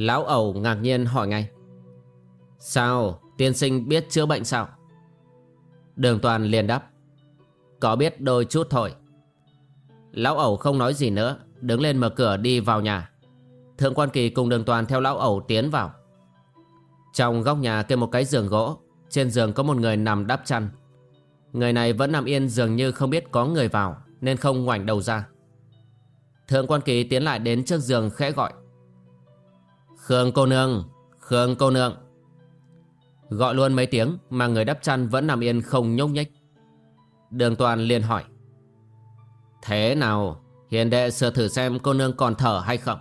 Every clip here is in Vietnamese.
Lão ẩu ngạc nhiên hỏi ngay. Sao? Tiên sinh biết chữa bệnh sao? Đường toàn liền đáp. Có biết đôi chút thôi. Lão ẩu không nói gì nữa, Đứng lên mở cửa đi vào nhà. Thượng quan kỳ cùng đường toàn theo lão ẩu tiến vào. Trong góc nhà kê một cái giường gỗ, Trên giường có một người nằm đắp chăn. Người này vẫn nằm yên dường như không biết có người vào, Nên không ngoảnh đầu ra. Thượng quan kỳ tiến lại đến trước giường khẽ gọi. Khương cô nương, Khương cô nương. Gọi luôn mấy tiếng mà người đắp chăn vẫn nằm yên không nhúc nhích. Đường toàn liền hỏi. Thế nào, hiền đệ sửa thử xem cô nương còn thở hay không?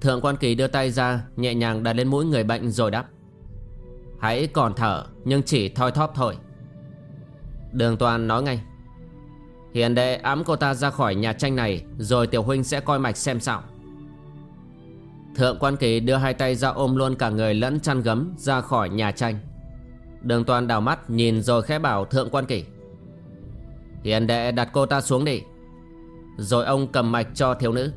Thượng quan kỳ đưa tay ra, nhẹ nhàng đặt lên mũi người bệnh rồi đáp. Hãy còn thở, nhưng chỉ thoi thóp thôi. Đường toàn nói ngay. Hiền đệ ám cô ta ra khỏi nhà tranh này, rồi tiểu huynh sẽ coi mạch xem sao. Thượng quan kỳ đưa hai tay ra ôm luôn cả người lẫn chăn gấm ra khỏi nhà tranh. Đường toàn đảo mắt nhìn rồi khẽ bảo thượng quan kỳ, Hiền đệ đặt cô ta xuống đi. Rồi ông cầm mạch cho thiếu nữ.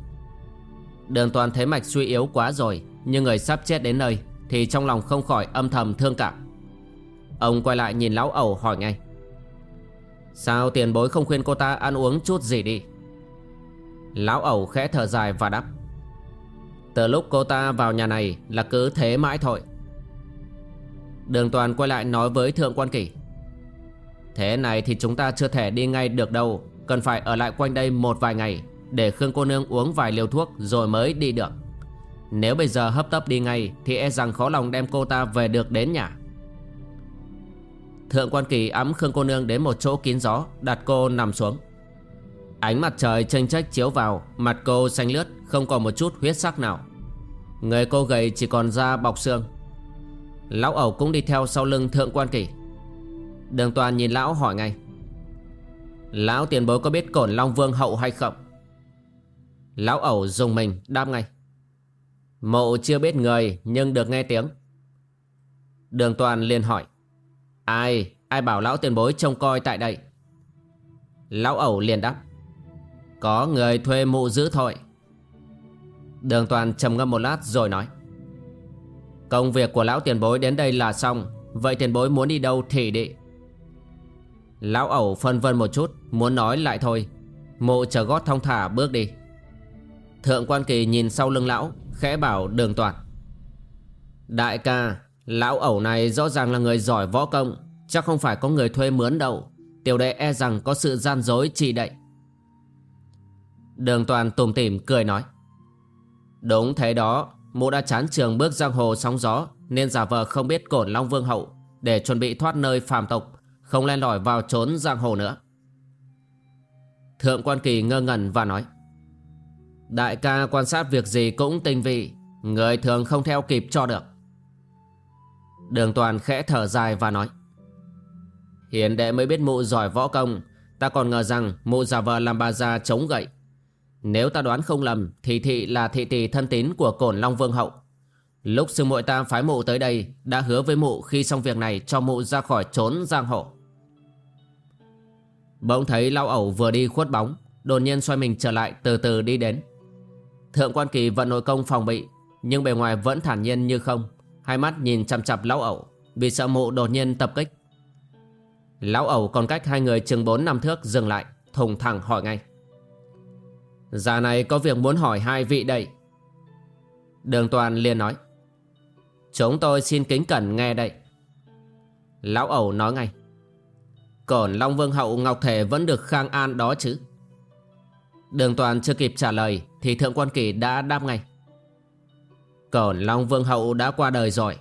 Đường toàn thấy mạch suy yếu quá rồi, Nhưng người sắp chết đến nơi Thì trong lòng không khỏi âm thầm thương cảm. Ông quay lại nhìn lão ẩu hỏi ngay, Sao tiền bối không khuyên cô ta ăn uống chút gì đi? Lão ẩu khẽ thở dài và đáp từ lúc cô ta vào nhà này là cứ thế mãi thôi. Đường toàn quay lại nói với Thượng Quan Kỷ, Thế này thì chúng ta chưa thể đi ngay được đâu, Cần phải ở lại quanh đây một vài ngày Để Khương cô nương uống vài liều thuốc rồi mới đi được. Nếu bây giờ hấp tấp đi ngay Thì e rằng khó lòng đem cô ta về được đến nhà. Thượng Quan Kỳ ấm Khương cô nương đến một chỗ kín gió, Đặt cô nằm xuống. Ánh mặt trời chênh trách chiếu vào Mặt cô xanh lướt Không còn một chút huyết sắc nào. Người cô gầy chỉ còn da bọc xương. Lão ẩu cũng đi theo sau lưng thượng quan kỷ. Đường toàn nhìn lão hỏi ngay. Lão tiền bối có biết cổn Long Vương hậu hay không? Lão ẩu dùng mình đáp ngay. Mộ chưa biết người nhưng được nghe tiếng. Đường toàn liền hỏi. Ai, ai bảo lão tiền bối trông coi tại đây? Lão ẩu liền đáp có người thuê mụ giữ thôi. Đường toàn trầm ngâm một lát rồi nói. Công việc của lão tiền bối đến đây là xong. Vậy tiền bối muốn đi đâu thì đi. Lão ẩu phân vân một chút, Muốn nói lại thôi. Mụ chờ gót thong thả bước đi. Thượng quan kỳ nhìn sau lưng lão, Khẽ bảo đường toàn. Đại ca, Lão ẩu này rõ ràng là người giỏi võ công, Chắc không phải có người thuê mướn đâu. Tiểu đệ e rằng có sự gian dối chỉ đậy. Đường toàn tùm tìm, cười nói. Đúng thế đó, Mụ đã chán trường bước giang hồ sóng gió, Nên giả vờ không biết cổn Long Vương Hậu Để chuẩn bị thoát nơi phàm tộc, Không len lỏi vào trốn giang hồ nữa. Thượng quan kỳ ngơ ngẩn và nói. Đại ca quan sát việc gì cũng tinh vị, Người thường không theo kịp cho được. Đường toàn khẽ thở dài và nói. Hiền đệ mới biết mụ giỏi võ công, Ta còn ngờ rằng mụ giả vờ làm bà già chống gậy nếu ta đoán không lầm thì thị là thị tỷ thân tín của cổn Long Vương Hậu. Lúc sư muội ta phái mụ tới đây đã hứa với mụ khi xong việc này cho mụ ra khỏi trốn giang hồ. Bỗng thấy lao ẩu vừa đi khuất bóng, đột nhiên xoay mình trở lại từ từ đi đến. Thượng quan kỳ vận nội công phòng bị, nhưng bề ngoài vẫn thản nhiên như không, hai mắt nhìn chằm chặp lão ẩu, Vì sợ mụ đột nhiên tập kích Lão ẩu còn cách hai người chừng bốn năm thước dừng lại Thùng thẳng hỏi ngay Già này có việc muốn hỏi hai vị đây. Đường toàn liền nói, Chúng tôi xin kính cẩn nghe đây. Lão ẩu nói ngay Còn Long Vương Hậu Ngọc Thể vẫn được khang an đó chứ? Đường toàn chưa kịp trả lời Thì Thượng Quan Kỳ đã đáp ngay Còn Long Vương Hậu đã qua đời rồi.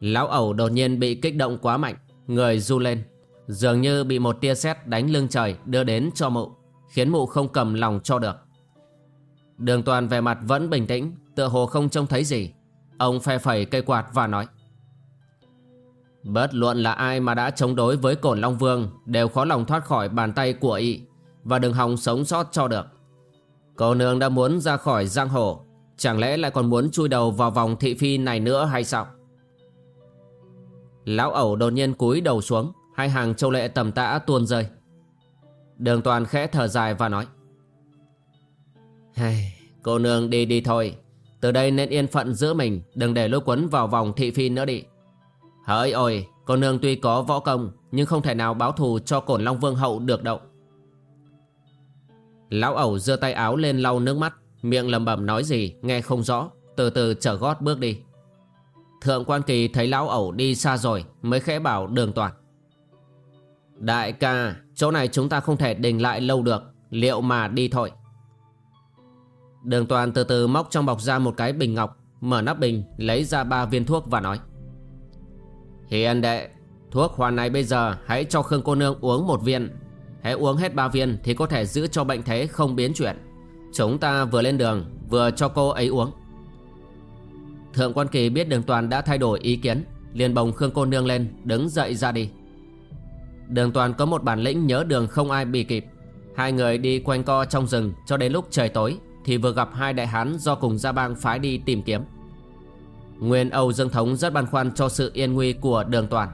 Lão ẩu đột nhiên bị kích động quá mạnh, Người du lên, Dường như bị một tia sét đánh lưng trời đưa đến cho mụ. Khiến mụ không cầm lòng cho được. Đường toàn về mặt vẫn bình tĩnh, Tựa hồ không trông thấy gì. Ông phe phẩy cây quạt và nói, Bất luận là ai mà đã chống đối với cổn Long Vương Đều khó lòng thoát khỏi bàn tay của y Và đừng hòng sống sót cho được. Cô nương đã muốn ra khỏi giang hồ, Chẳng lẽ lại còn muốn chui đầu vào vòng thị phi này nữa hay sao? Lão ẩu đột nhiên cúi đầu xuống, Hai hàng châu lệ tầm tã tuôn rơi. Đường toàn khẽ thở dài và nói. Hey, Cô nương đi đi thôi. Từ đây nên yên phận giữ mình Đừng để lôi quấn vào vòng thị phi nữa đi. Hỡi ôi Cô nương tuy có võ công Nhưng không thể nào báo thù cho cổn Long Vương hậu được đâu. Lão ẩu giơ tay áo lên lau nước mắt Miệng lầm bẩm nói gì nghe không rõ Từ từ trở gót bước đi. Thượng quan kỳ thấy lão ẩu đi xa rồi Mới khẽ bảo đường toàn. Đại ca, Chỗ này chúng ta không thể đình lại lâu được. Liệu mà đi thôi. Đường toàn từ từ móc trong bọc ra một cái bình ngọc, Mở nắp bình, lấy ra ba viên thuốc và nói. Hiền đệ, Thuốc hoàn này bây giờ hãy cho Khương cô nương uống một viên. Hãy uống hết ba viên thì có thể giữ cho bệnh thế không biến chuyển. Chúng ta vừa lên đường, vừa cho cô ấy uống. Thượng quan kỳ biết đường toàn đã thay đổi ý kiến, liền bồng Khương cô nương lên, đứng dậy ra đi. Đường toàn có một bản lĩnh nhớ đường không ai bị kịp. Hai người đi quanh co trong rừng cho đến lúc trời tối, Thì vừa gặp hai đại hán do cùng gia bang phái đi tìm kiếm. Nguyên Âu Dương Thống rất băn khoăn cho sự yên nguy của đường toàn.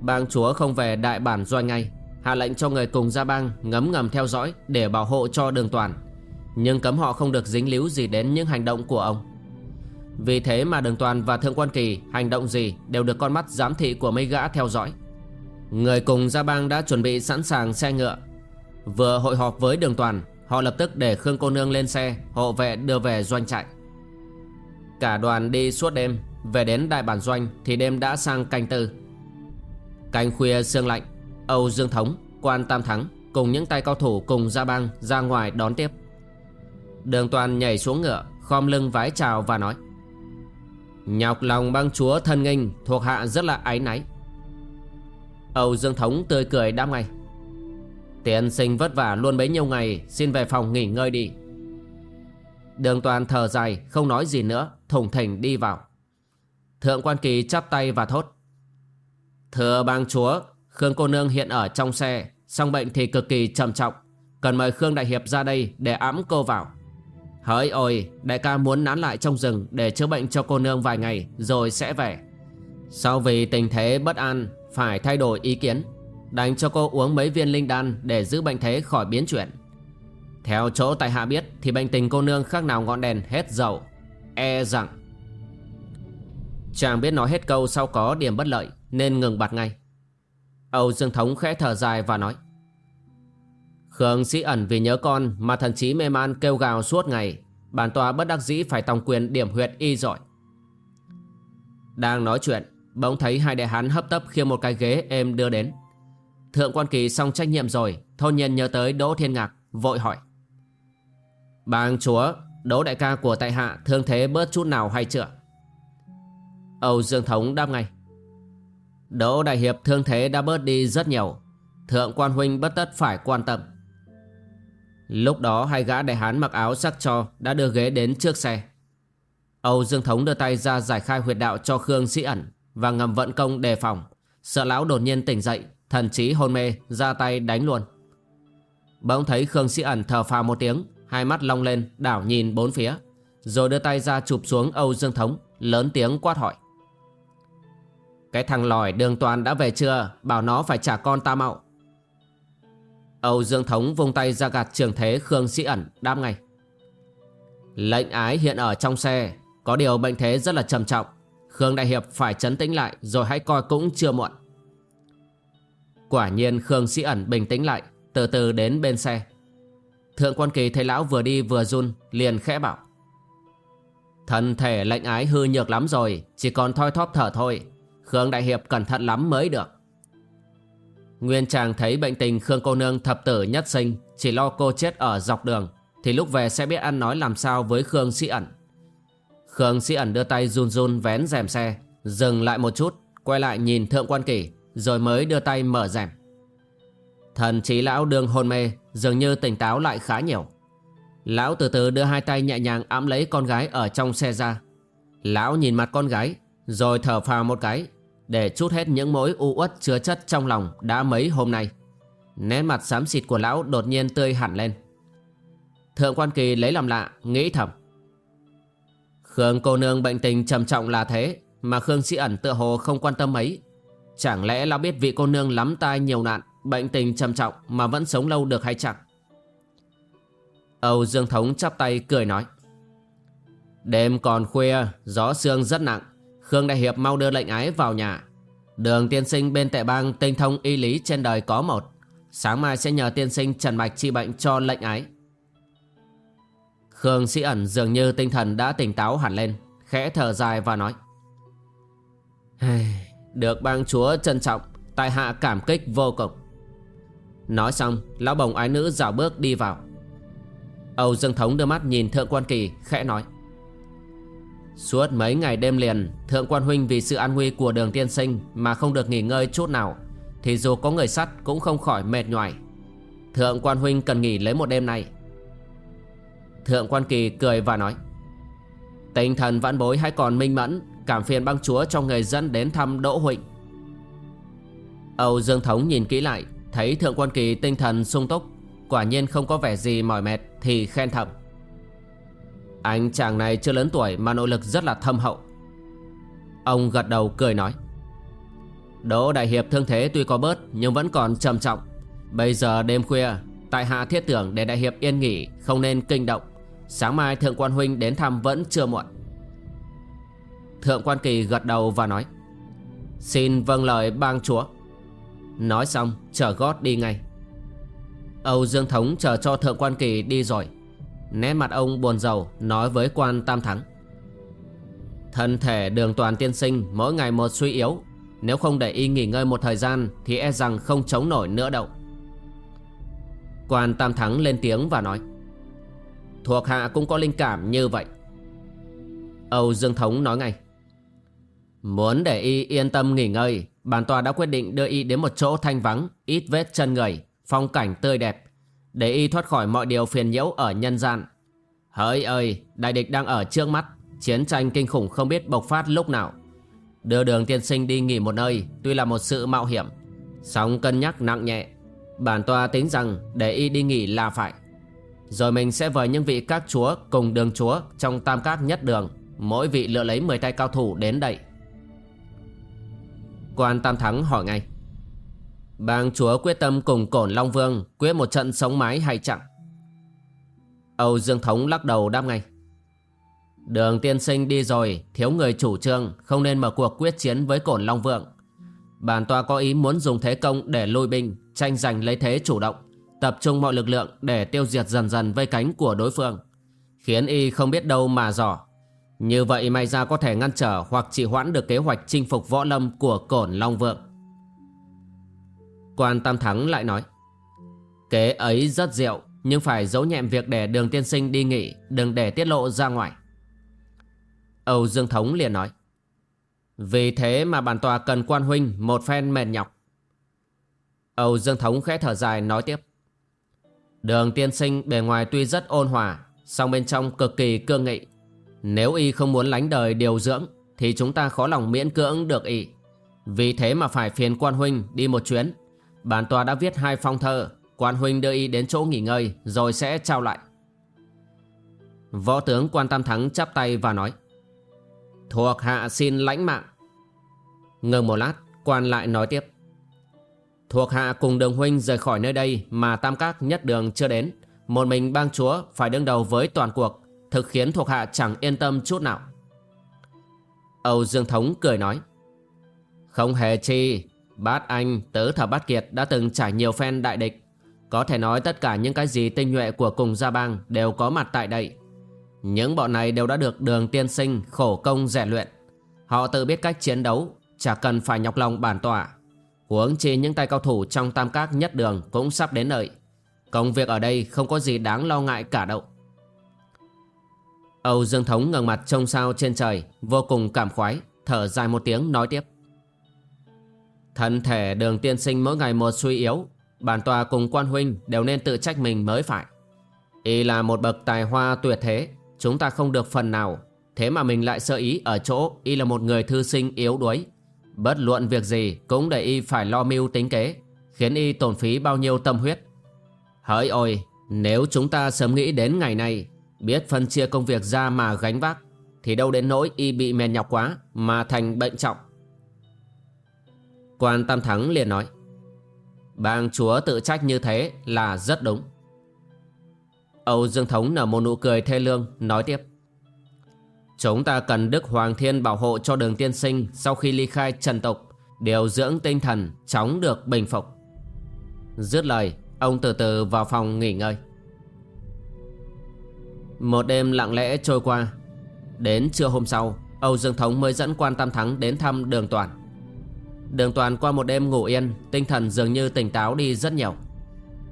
Bang chúa không về đại bản doanh ngay, Hạ lệnh cho người cùng gia bang ngấm ngầm theo dõi để bảo hộ cho đường toàn. Nhưng cấm họ không được dính líu gì đến những hành động của ông. Vì thế mà đường toàn và thượng quan kỳ hành động gì đều được con mắt giám thị của mấy gã theo dõi. Người cùng gia bang đã chuẩn bị sẵn sàng xe ngựa. Vừa hội họp với đường toàn Họ lập tức để Khương cô nương lên xe Hộ vệ đưa về doanh trại. Cả đoàn đi suốt đêm Về đến đại bản doanh Thì đêm đã sang canh tư. Canh khuya sương lạnh Âu Dương Thống, Quan Tam Thắng Cùng những tay cao thủ cùng gia bang ra ngoài đón tiếp. Đường toàn nhảy xuống ngựa Khom lưng vái chào và nói Nhọc lòng băng chúa thân nghinh Thuộc hạ rất là áy náy. Âu Dương Thống tươi cười đáp ngay. Tiền sinh vất vả luôn bấy nhiêu ngày, Xin về phòng nghỉ ngơi đi. Đường toàn thở dài, Không nói gì nữa Thủng thỉnh đi vào. Thượng quan kỳ chắp tay và thốt. Thưa bang chúa, Khương cô nương hiện ở trong xe, song bệnh thì cực kỳ trầm trọng. Cần mời Khương Đại Hiệp ra đây Để ẵm cô vào. Hỡi ôi, Đại ca muốn nán lại trong rừng Để chữa bệnh cho cô nương vài ngày, Rồi sẽ về. Sau vì tình thế bất an phải thay đổi ý kiến, Đành cho cô uống mấy viên linh đan Để giữ bệnh thế khỏi biến chuyển. Theo chỗ tại hạ biết Thì bệnh tình cô nương khác nào ngọn đèn hết dầu E rằng. Chàng biết nói hết câu sau có điểm bất lợi, Nên ngừng bặt ngay. Âu Dương Thống khẽ thở dài và nói, Khương sĩ ẩn vì nhớ con Mà thần trí mê man kêu gào suốt ngày, Bản tòa bất đắc dĩ phải tòng quyền điểm huyệt y giỏi Đang nói chuyện Bỗng thấy hai đại hán hấp tấp khiêng một cái ghế êm đưa đến. Thượng quan kỳ xong trách nhiệm rồi, Thôn nhiên nhớ tới Đỗ Thiên Ngạc, Vội hỏi. Bang chúa, Đỗ đại ca của tại hạ thương thế bớt chút nào hay chưa? Âu Dương Thống đáp ngay. Đỗ đại hiệp thương thế đã bớt đi rất nhiều, Thượng quan huynh bất tất phải quan tâm. Lúc đó hai gã đại hán mặc áo sắc cho Đã đưa ghế đến trước xe. Âu Dương Thống đưa tay ra giải khai huyệt đạo cho Khương Sĩ ẩn. Và ngầm vận công đề phòng. Sợ lão đột nhiên tỉnh dậy, Thần trí hôn mê, ra tay đánh luôn. Bỗng thấy Khương Sĩ ẩn thở phào một tiếng, Hai mắt long lên, đảo nhìn bốn phía, Rồi đưa tay ra chụp xuống Âu Dương Thống, Lớn tiếng quát hỏi. Cái thằng lòi đường toàn đã về chưa? Bảo nó phải trả con ta mạo Âu Dương Thống vung tay ra gạt trường thế Khương Sĩ ẩn, đáp ngay. Lệnh ái hiện ở trong xe, Có điều bệnh thế rất là trầm trọng. Khương Đại Hiệp phải chấn tĩnh lại, Rồi hãy coi cũng chưa muộn. Quả nhiên Khương Sĩ ẩn bình tĩnh lại, Từ từ đến bên xe. Thượng quan kỳ thấy lão vừa đi vừa run, Liền khẽ bảo. Thân thể lệnh ái hư nhược lắm rồi, Chỉ còn thoi thóp thở thôi. Khương Đại Hiệp cẩn thận lắm mới được. Nguyên chàng thấy bệnh tình Khương cô nương thập tử nhất sinh, Chỉ lo cô chết ở dọc đường, Thì lúc về sẽ biết ăn nói làm sao với Khương Sĩ ẩn. Khương Sĩ ẩn đưa tay run run vén rèm xe. Dừng lại một chút, Quay lại nhìn thượng quan kỳ Rồi mới đưa tay mở rèm. Thần trí lão đương hôn mê, Dường như tỉnh táo lại khá nhiều. Lão từ từ đưa hai tay nhẹ nhàng ẵm lấy con gái ở trong xe ra. Lão nhìn mặt con gái, Rồi thở phào một cái, Để chút hết những mối u uất chứa chất trong lòng đã mấy hôm nay. Nét mặt xám xịt của lão đột nhiên tươi hẳn lên. Thượng quan kỳ lấy làm lạ, Nghĩ thầm. Khương cô nương bệnh tình trầm trọng là thế, Mà Khương sĩ ẩn tựa hồ không quan tâm mấy Chẳng lẽ lão biết vị cô nương lắm tai nhiều nạn, Bệnh tình trầm trọng mà vẫn sống lâu được hay chẳng? Âu Dương Thống chắp tay cười nói. Đêm còn khuya, Gió sương rất nặng. Khương Đại Hiệp mau đưa lệnh ái vào nhà. Đường tiên sinh bên tệ bang tinh thông y lý trên đời có một. Sáng mai sẽ nhờ tiên sinh trần mạch trị bệnh cho lệnh ái. Khương Sĩ ẩn dường như tinh thần đã tỉnh táo hẳn lên, Khẽ thở dài và nói. Được bang chúa trân trọng Tại hạ cảm kích vô cùng. Nói xong, Lão bồng ái nữ dạo bước đi vào. Âu Dương Thống đưa mắt nhìn Thượng Quan Kỳ, khẽ nói. Suốt mấy ngày đêm liền, Thượng Quan Huynh vì sự an nguy của đường tiên sinh Mà không được nghỉ ngơi chút nào, Thì dù có người sắt cũng không khỏi mệt nhoài. Thượng Quan Huynh cần nghỉ lấy một đêm này Thượng Quan Kỳ cười và nói, Tinh thần vãn bối hãy còn minh mẫn, Cảm phiền băng chúa cho người dân đến thăm Đỗ Huỳnh. Âu Dương Thống nhìn kỹ lại, Thấy Thượng Quan Kỳ tinh thần sung túc, Quả nhiên không có vẻ gì mỏi mệt Thì khen thầm, Anh chàng này chưa lớn tuổi Mà nội lực rất là thâm hậu. Ông gật đầu cười nói, Đỗ Đại Hiệp thương thế tuy có bớt Nhưng vẫn còn trầm trọng. Bây giờ đêm khuya, Tại hạ thiết tưởng để Đại Hiệp yên nghỉ, Không nên kinh động. Sáng mai Thượng Quan Huynh đến thăm vẫn chưa muộn. Thượng Quan Kỳ gật đầu và nói, Xin vâng lời bang chúa. Nói xong trở gót đi ngay. Âu Dương Thống chờ cho Thượng Quan Kỳ đi rồi, Nét mặt ông buồn rầu, Nói với quan Tam Thắng, Thân thể đường toàn tiên sinh Mỗi ngày một suy yếu, Nếu không để y nghỉ ngơi một thời gian Thì e rằng không chống nổi nữa đâu. Quan Tam Thắng lên tiếng và nói Thuộc hạ cũng có linh cảm như vậy. Âu Dương Thống nói ngay. Muốn để y yên tâm nghỉ ngơi, Bản tòa đã quyết định đưa y đến một chỗ thanh vắng, Ít vết chân người, Phong cảnh tươi đẹp, Để y thoát khỏi mọi điều phiền nhiễu ở nhân gian. Hỡi ơi, Đại địch đang ở trước mắt, Chiến tranh kinh khủng không biết bộc phát lúc nào. Đưa đường tiên sinh đi nghỉ một nơi, Tuy là một sự mạo hiểm, Song cân nhắc nặng nhẹ. Bản tòa tính rằng để y đi nghỉ là phải. Rồi mình sẽ mời những vị các chúa cùng đường chúa Trong tam các nhất đường. Mỗi vị lựa lấy 10 tay cao thủ đến đây. Quan Tam Thắng hỏi ngay. Bang chúa quyết tâm cùng cổn Long Vương Quyết một trận sống mái hay chẳng Âu Dương Thống lắc đầu đáp ngay. Đường tiên sinh đi rồi, Thiếu người chủ trương, Không nên mở cuộc quyết chiến với cổn Long vượng Bản tòa có ý muốn dùng thế công để lôi binh, Tranh giành lấy thế chủ động. Tập trung mọi lực lượng để tiêu diệt dần dần vây cánh của đối phương. Khiến y không biết đâu mà dò. Như vậy may ra có thể ngăn trở hoặc trì hoãn được kế hoạch chinh phục võ lâm của cổn Long Vượng Quan Tam Thắng lại nói, Kế ấy rất diệu, Nhưng phải giấu nhẹm việc để đường tiên sinh đi nghỉ, Đừng để tiết lộ ra ngoài. Âu Dương Thống liền nói, Vì thế mà bản tòa cần quan huynh Một phen mệt nhọc. Âu Dương Thống khẽ thở dài nói tiếp Đường tiên sinh bề ngoài tuy rất ôn hòa, song bên trong cực kỳ cương nghị. Nếu y không muốn lánh đời điều dưỡng, Thì chúng ta khó lòng miễn cưỡng được y. Vì thế mà phải phiền quan huynh đi một chuyến. Bản tòa đã viết hai phong thơ, Quan huynh đưa y đến chỗ nghỉ ngơi, Rồi sẽ trao lại. Võ tướng quan tam thắng chắp tay và nói, Thuộc hạ xin lãnh mạng. Ngừng một lát, Quan lại nói tiếp Thuộc hạ cùng đường huynh rời khỏi nơi đây Mà tam các nhất đường chưa đến. Một mình bang chúa phải đương đầu với toàn cuộc Thực khiến thuộc hạ chẳng yên tâm chút nào. Âu Dương Thống cười nói Không hề chi Bát Anh, Tứ Thập Bát Kiệt đã từng trải nhiều phen đại địch. Có thể nói tất cả những cái gì tinh nhuệ của cùng gia bang đều có mặt tại đây. Những bọn này đều đã được đường tiên sinh khổ công rèn luyện. Họ tự biết cách chiến đấu Chả cần phải nhọc lòng bản tỏa Huống chi những tay cao thủ trong tam các nhất đường cũng sắp đến nơi. Công việc ở đây không có gì đáng lo ngại cả đâu. Âu Dương Thống ngẩng mặt trông sao trên trời, Vô cùng cảm khoái, Thở dài một tiếng nói tiếp. Thân thể đường tiên sinh mỗi ngày một suy yếu, Bản tòa cùng quan huynh đều nên tự trách mình mới phải. Y là một bậc tài hoa tuyệt thế, Chúng ta không được phần nào, Thế mà mình lại sơ ý ở chỗ Y là một người thư sinh yếu đuối. Bất luận việc gì cũng để Y phải lo mưu tính kế, Khiến Y tổn phí bao nhiêu tâm huyết. Hỡi ôi, Nếu chúng ta sớm nghĩ đến ngày này Biết phân chia công việc ra mà gánh vác, Thì đâu đến nỗi Y bị mệt nhọc quá Mà thành bệnh trọng. Quan Tam Thắng liền nói, Bang chúa tự trách như thế là rất đúng. Âu Dương Thống nở một nụ cười thê lương, Nói tiếp Chúng ta cần Đức Hoàng Thiên bảo hộ cho đường tiên sinh Sau khi ly khai trần tục, Điều dưỡng tinh thần, Chóng được bình phục. Dứt lời, Ông từ từ vào phòng nghỉ ngơi. Một đêm lặng lẽ trôi qua. Đến trưa hôm sau, Âu Dương Thống mới dẫn quan Tam Thắng đến thăm đường toàn. Đường toàn qua một đêm ngủ yên, Tinh thần dường như tỉnh táo đi rất nhiều.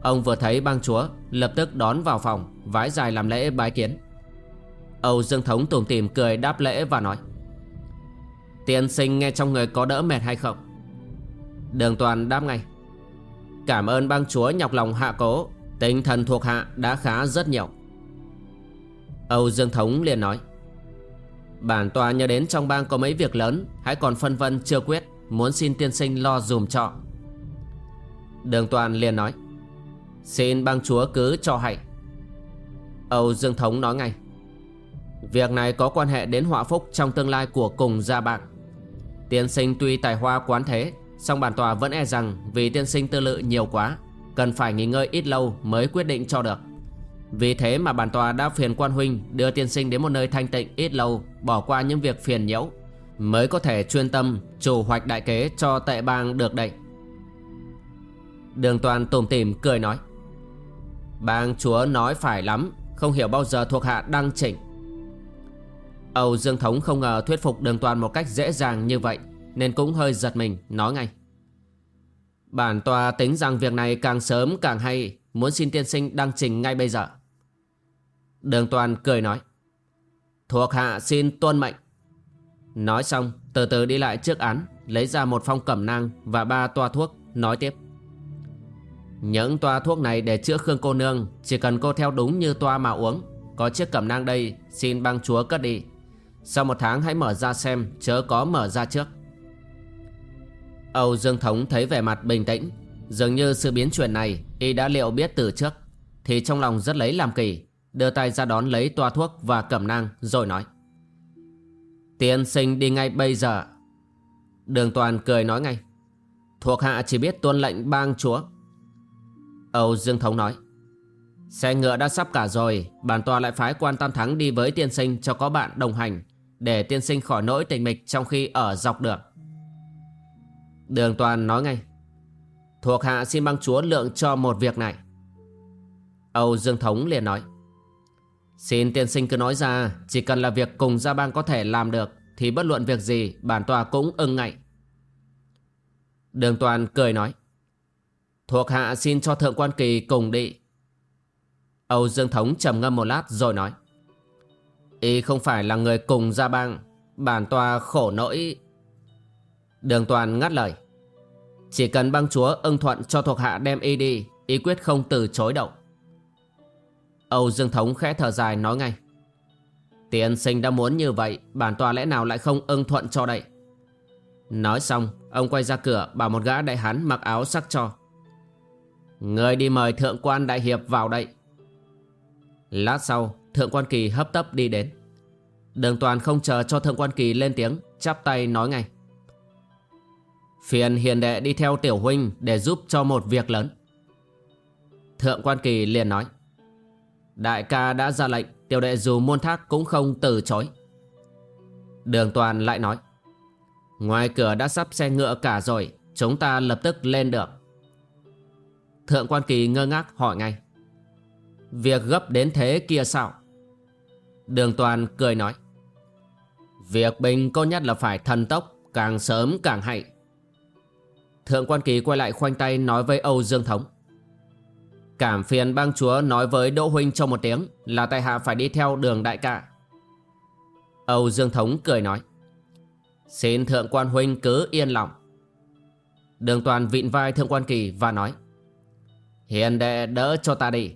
Ông vừa thấy bang chúa, Lập tức đón vào phòng, Vái dài làm lễ bái kiến. Âu Dương Thống tủm tìm cười đáp lễ và nói, Tiên sinh nghe trong người có đỡ mệt hay không? Đường toàn đáp ngay, Cảm ơn bang chúa nhọc lòng hạ cố, Tinh thần thuộc hạ đã khá rất nhiều. Âu Dương Thống liền nói, Bản tòa nhớ đến trong bang có mấy việc lớn, Hãy còn phân vân chưa quyết, Muốn xin tiên sinh lo dùm cho. Đường toàn liền nói, Xin bang chúa cứ cho hãy. Âu Dương Thống nói ngay Việc này có quan hệ đến họa phúc trong tương lai của cùng gia bạn. Tiên sinh tuy tài hoa quán thế, song bản tòa vẫn e rằng vì tiên sinh tư lự nhiều quá, Cần phải nghỉ ngơi ít lâu mới quyết định cho được. Vì thế mà bản tòa đã phiền quan huynh đưa tiên sinh đến một nơi thanh tịnh ít lâu, Bỏ qua những việc phiền nhiễu, Mới có thể chuyên tâm chủ hoạch đại kế cho tệ bang được đậy. Đường toàn tủm tỉm cười nói, Bang chúa nói phải lắm, Không hiểu bao giờ thuộc hạ đăng chỉnh. Âu Dương Thống không ngờ thuyết phục đường toàn một cách dễ dàng như vậy, Nên cũng hơi giật mình, nói ngay. Bản tòa tính rằng việc này càng sớm càng hay, Muốn xin tiên sinh đăng trình ngay bây giờ. Đường toàn cười nói, Thuộc hạ xin tuân mệnh. Nói xong, từ từ đi lại trước án, Lấy ra một phong cẩm nang và ba toa thuốc, Nói tiếp. Những toa thuốc này để chữa Khương cô nương, Chỉ cần cô theo đúng như toa mà uống, Có chiếc cẩm nang đây, Xin băng chúa cất đi. Sau một tháng hãy mở ra xem, Chớ có mở ra trước. Âu Dương Thống thấy vẻ mặt bình tĩnh. Dường như sự biến chuyển này, Y đã liệu biết từ trước, Thì trong lòng rất lấy làm kỳ, Đưa tay ra đón lấy toa thuốc và cẩm nang, Rồi nói. Tiên sinh đi ngay bây giờ. Đường toàn cười nói ngay. Thuộc hạ chỉ biết tuân lệnh bang chúa. Âu Dương Thống nói. Xe ngựa đã sắp cả rồi, Bản tòa lại phái quan tam thắng đi với tiên sinh Cho có bạn đồng hành. Để tiên sinh khỏi nỗi tình mịch trong khi ở dọc đường. Đường toàn nói ngay, Thuộc hạ xin băng chúa lượng cho một việc này. Âu Dương Thống liền nói, Xin tiên sinh cứ nói ra, Chỉ cần là việc cùng gia bang có thể làm được, Thì bất luận việc gì, bản tòa cũng ưng ngại Đường toàn cười nói, Thuộc hạ xin cho thượng quan kỳ cùng đi. Âu Dương Thống trầm ngâm một lát rồi nói Y không phải là người cùng gia bang, Bản tòa khổ nỗi. Đường toàn ngắt lời. Chỉ cần băng chúa ưng thuận cho thuộc hạ đem y đi, Y quyết không từ chối động. Âu Dương Thống khẽ thở dài nói ngay. Tiên sinh đã muốn như vậy, Bản tòa lẽ nào lại không ưng thuận cho đây? Nói xong, Ông quay ra cửa, bảo một gã đại hán mặc áo sắc cho. Người đi mời thượng quan đại hiệp vào đây. Lát sau Thượng quan kỳ hấp tấp đi đến. Đường toàn không chờ cho thượng quan kỳ lên tiếng, Chắp tay nói ngay. Phiền hiền đệ đi theo tiểu huynh Để giúp cho một việc lớn. Thượng quan kỳ liền nói. Đại ca đã ra lệnh, Tiểu đệ dù muôn thác cũng không từ chối. Đường toàn lại nói. Ngoài cửa đã sắp xe ngựa cả rồi, Chúng ta lập tức lên được. Thượng quan kỳ ngơ ngác hỏi ngay. Việc gấp đến thế kia sao? Đường toàn cười nói. Việc bình có nhất là phải thần tốc, Càng sớm càng hay. Thượng quan kỳ quay lại khoanh tay nói với Âu Dương Thống. Cảm phiền bang chúa nói với Đỗ Huynh trong một tiếng Là tại hạ phải đi theo đường đại ca. Âu Dương Thống cười nói. Xin thượng quan huynh cứ yên lòng. Đường toàn vịn vai thượng quan kỳ và nói. Hiền đệ đỡ cho ta đi.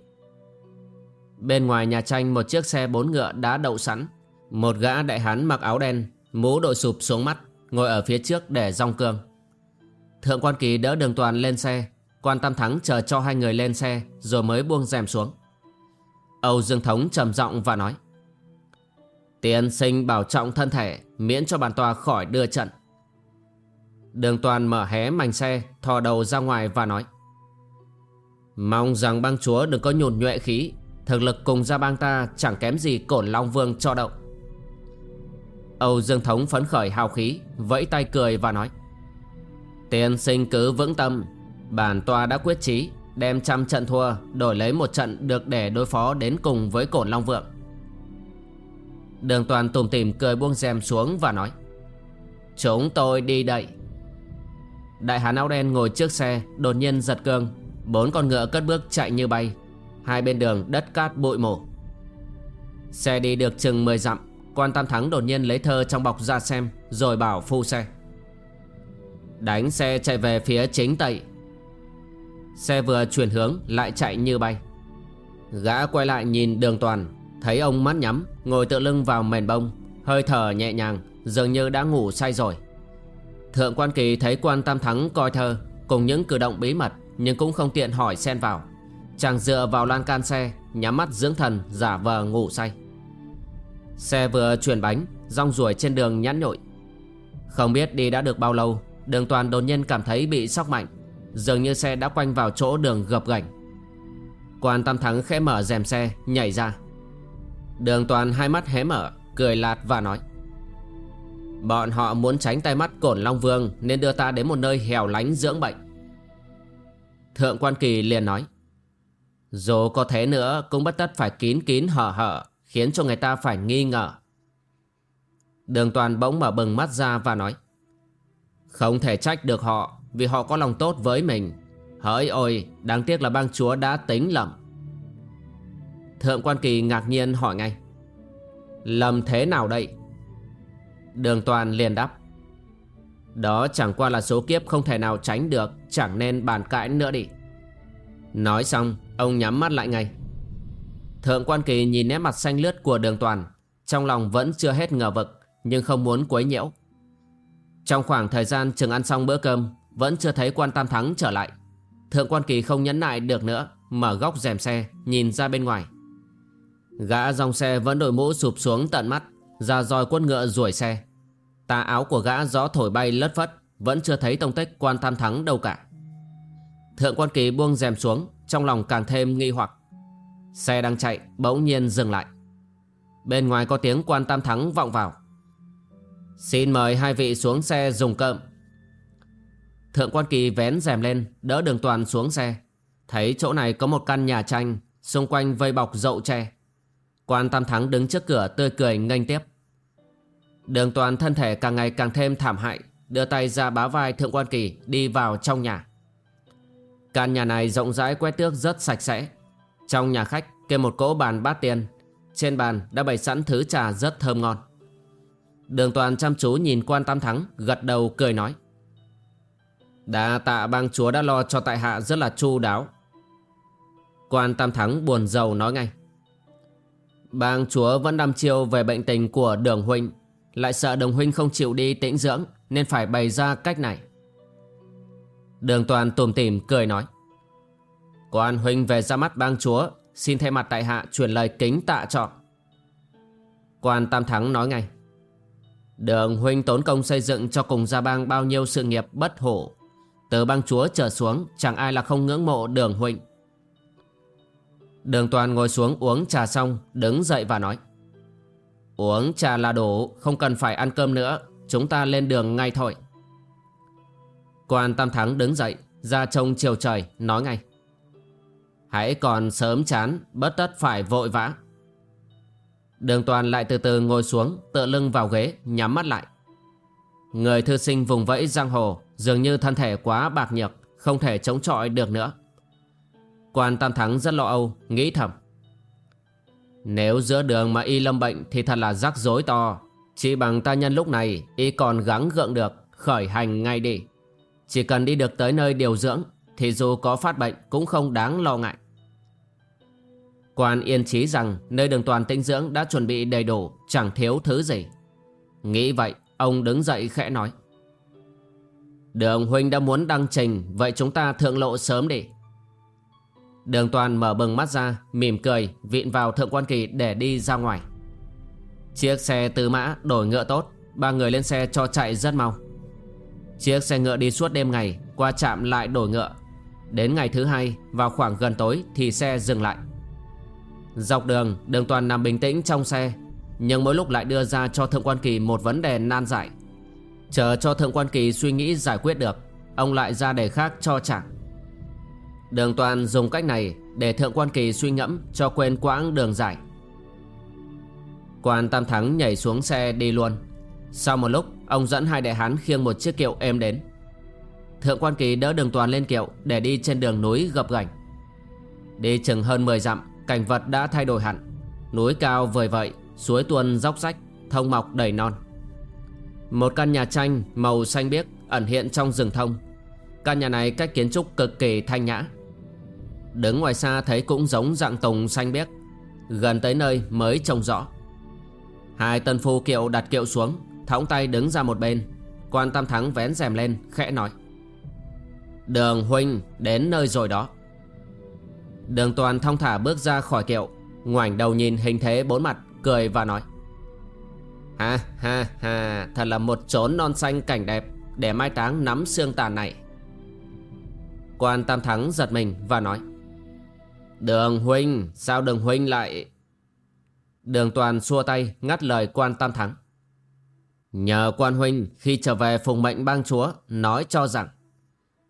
Bên ngoài nhà tranh, một chiếc xe bốn ngựa đã đậu sẵn. Một gã đại hán mặc áo đen, Mũ đội sụp xuống mắt, Ngồi ở phía trước để rong cương. Thượng quan kỳ đỡ đường toàn lên xe, Quan Tam Thắng chờ cho hai người lên xe, Rồi mới buông rèm xuống. Âu Dương Thống trầm giọng và nói, Tiên sinh bảo trọng thân thể, Miễn cho bản tòa khỏi đưa trận. Đường toàn mở hé mảnh xe, Thò đầu ra ngoài và nói, Mong rằng bang chúa đừng có nhùn nhuệ khí Thực lực cùng gia bang ta Chẳng kém gì cổn Long Vương cho động Âu Dương Thống phấn khởi hào khí, Vẫy tay cười và nói, Tiên sinh cứ vững tâm, Bản tòa đã quyết chí, Đem trăm trận thua, Đổi lấy một trận được để đối phó đến cùng với cổn Long Vượng Đường toàn tùm tìm cười buông rèm xuống và nói, Chúng tôi đi đậy Đại hán áo đen ngồi trước xe, Đột nhiên giật cương Bốn con ngựa cất bước chạy như bay Hai bên đường đất cát bụi mù. Xe đi được chừng 10 dặm, Quan Tam Thắng đột nhiên lấy thơ trong bọc ra xem, Rồi bảo phu xe. Đánh xe chạy về phía chính tây. Xe vừa chuyển hướng, lại chạy như bay. Gã quay lại nhìn đường toàn, Thấy ông mắt nhắm, Ngồi tựa lưng vào mền bông, Hơi thở nhẹ nhàng, Dường như đã ngủ say rồi. Thượng quan kỳ thấy quan tam thắng coi thơ, Cùng những cử động bí mật Nhưng cũng không tiện hỏi xen vào. Chàng dựa vào lan can xe, Nhắm mắt dưỡng thần, giả vờ ngủ say. Xe vừa chuyển bánh, Rong ruổi trên đường nhãn nhội. Không biết đi đã được bao lâu, Đường toàn đột nhiên cảm thấy bị sóc mạnh, Dường như xe đã quanh vào chỗ đường gập gảnh Quan Tam Thắng khẽ mở rèm xe, Nhảy ra. Đường toàn hai mắt hé mở, Cười lạt và nói, Bọn họ muốn tránh tay mắt cổn Long Vương Nên đưa ta đến một nơi hẻo lánh dưỡng bệnh. Thượng quan kỳ liền nói dù có thế nữa, Cũng bất tất phải kín kín hở hở, Khiến cho người ta phải nghi ngờ. Đường toàn bỗng mở bừng mắt ra và nói, Không thể trách được họ, Vì họ có lòng tốt với mình. Hỡi ôi, Đáng tiếc là bang chúa đã tính lầm. Thượng quan kỳ ngạc nhiên hỏi ngay, Lầm thế nào đây? Đường toàn liền đáp, Đó chẳng qua là số kiếp không thể nào tránh được, Chẳng nên bàn cãi nữa đi. Nói xong Ông nhắm mắt lại ngay. Thượng quan kỳ nhìn nét mặt xanh lướt của đường toàn, Trong lòng vẫn chưa hết ngờ vực, Nhưng không muốn quấy nhiễu. Trong khoảng thời gian chừng ăn xong bữa cơm, Vẫn chưa thấy quan tam thắng trở lại. Thượng quan kỳ không nhẫn nại được nữa, Mở góc rèm xe, Nhìn ra bên ngoài. Gã dòng xe vẫn đội mũ sụp xuống tận mắt, Ra roi quân ngựa ruổi xe. Tà áo của gã gió thổi bay lất phất, Vẫn chưa thấy tông tích quan tam thắng đâu cả. Thượng quan kỳ buông rèm xuống trong lòng càng thêm nghi hoặc. Xe đang chạy, bỗng nhiên dừng lại. Bên ngoài có tiếng quan tam thắng vọng vào. Xin mời hai vị xuống xe dùng cơm. Thượng quan kỳ vén rèm lên, Đỡ đường toàn xuống xe. Thấy chỗ này có một căn nhà tranh, Xung quanh vây bọc dậu tre. Quan Tam Thắng đứng trước cửa tươi cười nghênh tiếp. Đường toàn thân thể càng ngày càng thêm thảm hại, Đưa tay ra bá vai Thượng Quan Kỳ đi vào trong nhà. Căn nhà này rộng rãi quét tước rất sạch sẽ. Trong nhà khách, kê một cỗ bàn bát tiên. Trên bàn đã bày sẵn thứ trà rất thơm ngon. Đường toàn chăm chú nhìn quan tam thắng, Gật đầu cười nói. Đa tạ bang chúa đã lo cho tại hạ rất là chu đáo. Quan tam thắng buồn giàu nói ngay. Bang chúa vẫn đăm chiêu về bệnh tình của đường huynh. Lại sợ đường huynh không chịu đi tĩnh dưỡng, Nên phải bày ra cách này. Đường toàn tùm tìm, cười nói. Quan huynh về ra mắt bang chúa, Xin thay mặt tại hạ truyền lời kính tạ cho. Quan Tam Thắng nói ngay. Đường huynh tốn công xây dựng cho cùng gia bang bao nhiêu sự nghiệp bất hổ Từ bang chúa trở xuống, chẳng ai là không ngưỡng mộ đường huynh. Đường toàn ngồi xuống uống trà xong, Đứng dậy và nói. Uống trà là đủ, Không cần phải ăn cơm nữa, Chúng ta lên đường ngay thôi. Quan Tam Thắng đứng dậy, Ra trông chiều trời, nói ngay. Hãy còn sớm chán, Bất tất phải vội vã. Đường toàn lại từ từ ngồi xuống, Tựa lưng vào ghế, nhắm mắt lại. Người thư sinh vùng vẫy giang hồ, Dường như thân thể quá bạc nhược, Không thể chống chọi được nữa. Quan Tam Thắng rất lo âu, Nghĩ thầm. Nếu giữa đường mà y lâm bệnh Thì thật là rắc rối to. Chỉ bằng ta nhân lúc này, Y còn gắng gượng được, Khởi hành ngay đi. Chỉ cần đi được tới nơi điều dưỡng Thì dù có phát bệnh cũng không đáng lo ngại Quan yên trí rằng nơi đường toàn tinh dưỡng đã chuẩn bị đầy đủ, chẳng thiếu thứ gì. Nghĩ vậy, ông đứng dậy khẽ nói. Đường huynh đã muốn đăng trình, vậy chúng ta thượng lộ sớm đi. Đường toàn mở bừng mắt ra, mỉm cười, vịn vào thượng quan kỳ để đi ra ngoài. Chiếc xe tư mã đổi ngựa tốt, ba người lên xe cho chạy rất mau. Chiếc xe ngựa đi suốt đêm ngày, qua trạm lại đổi ngựa. Đến ngày thứ hai, vào khoảng gần tối thì xe dừng lại. Dọc đường, đường toàn nằm bình tĩnh trong xe Nhưng mỗi lúc lại đưa ra cho Thượng Quan Kỳ một vấn đề nan giải Chờ cho Thượng Quan Kỳ suy nghĩ giải quyết được Ông lại ra đề khác cho chẳng Đường toàn dùng cách này Để Thượng Quan Kỳ suy ngẫm cho quên quãng đường dài Quan Tam Thắng nhảy xuống xe đi luôn sau một lúc, Ông dẫn hai đại hán khiêng một chiếc kiệu êm đến. Thượng Quan Kỳ đỡ đường toàn lên kiệu Để đi trên đường núi gập gành. Đi chừng hơn 10 dặm, Cảnh vật đã thay đổi hẳn. Núi cao vời vợi, Suối tuôn dốc rách, Thông mọc đầy non. Một căn nhà tranh màu xanh biếc Ẩn hiện trong rừng thông. Căn nhà này cách kiến trúc cực kỳ thanh nhã. Đứng ngoài xa thấy cũng giống dạng tùng xanh biếc, Gần tới nơi mới trông rõ. Hai tân phu kiệu đặt kiệu xuống Thõng tay đứng ra một bên. Quan Tam Thắng vén rèm lên, khẽ nói. Đường huynh đến nơi rồi đó. Đường toàn thong thả bước ra khỏi kiệu, Ngoảnh đầu nhìn hình thế bốn mặt, Cười và nói. Ha ha ha, Thật là một chốn non xanh cảnh đẹp, Để mai táng nắm xương tàn này. Quan Tam Thắng giật mình và nói. Đường huynh, Sao đường huynh lại Đường toàn xua tay, ngắt lời quan Tam Thắng. Nhờ quan huynh, khi trở về phùng mệnh bang chúa, Nói cho rằng,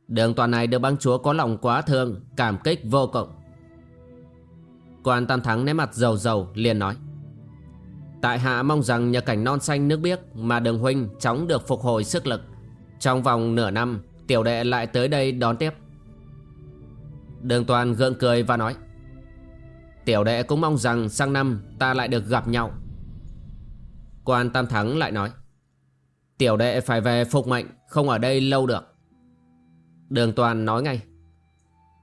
Đường toàn này được bang chúa có lòng quá thương, Cảm kích vô cộng Quan Tam Thắng nét mặt dầu dầu liền nói, Tại hạ mong rằng nhờ cảnh non xanh nước biếc Mà đường huynh chóng được phục hồi sức lực. Trong vòng nửa năm, Tiểu đệ lại tới đây đón tiếp. Đường toàn gượng cười và nói, Tiểu đệ cũng mong rằng sang năm ta lại được gặp nhau. Quan Tam Thắng lại nói Tiểu đệ phải về phục mệnh, Không ở đây lâu được. Đường toàn nói ngay.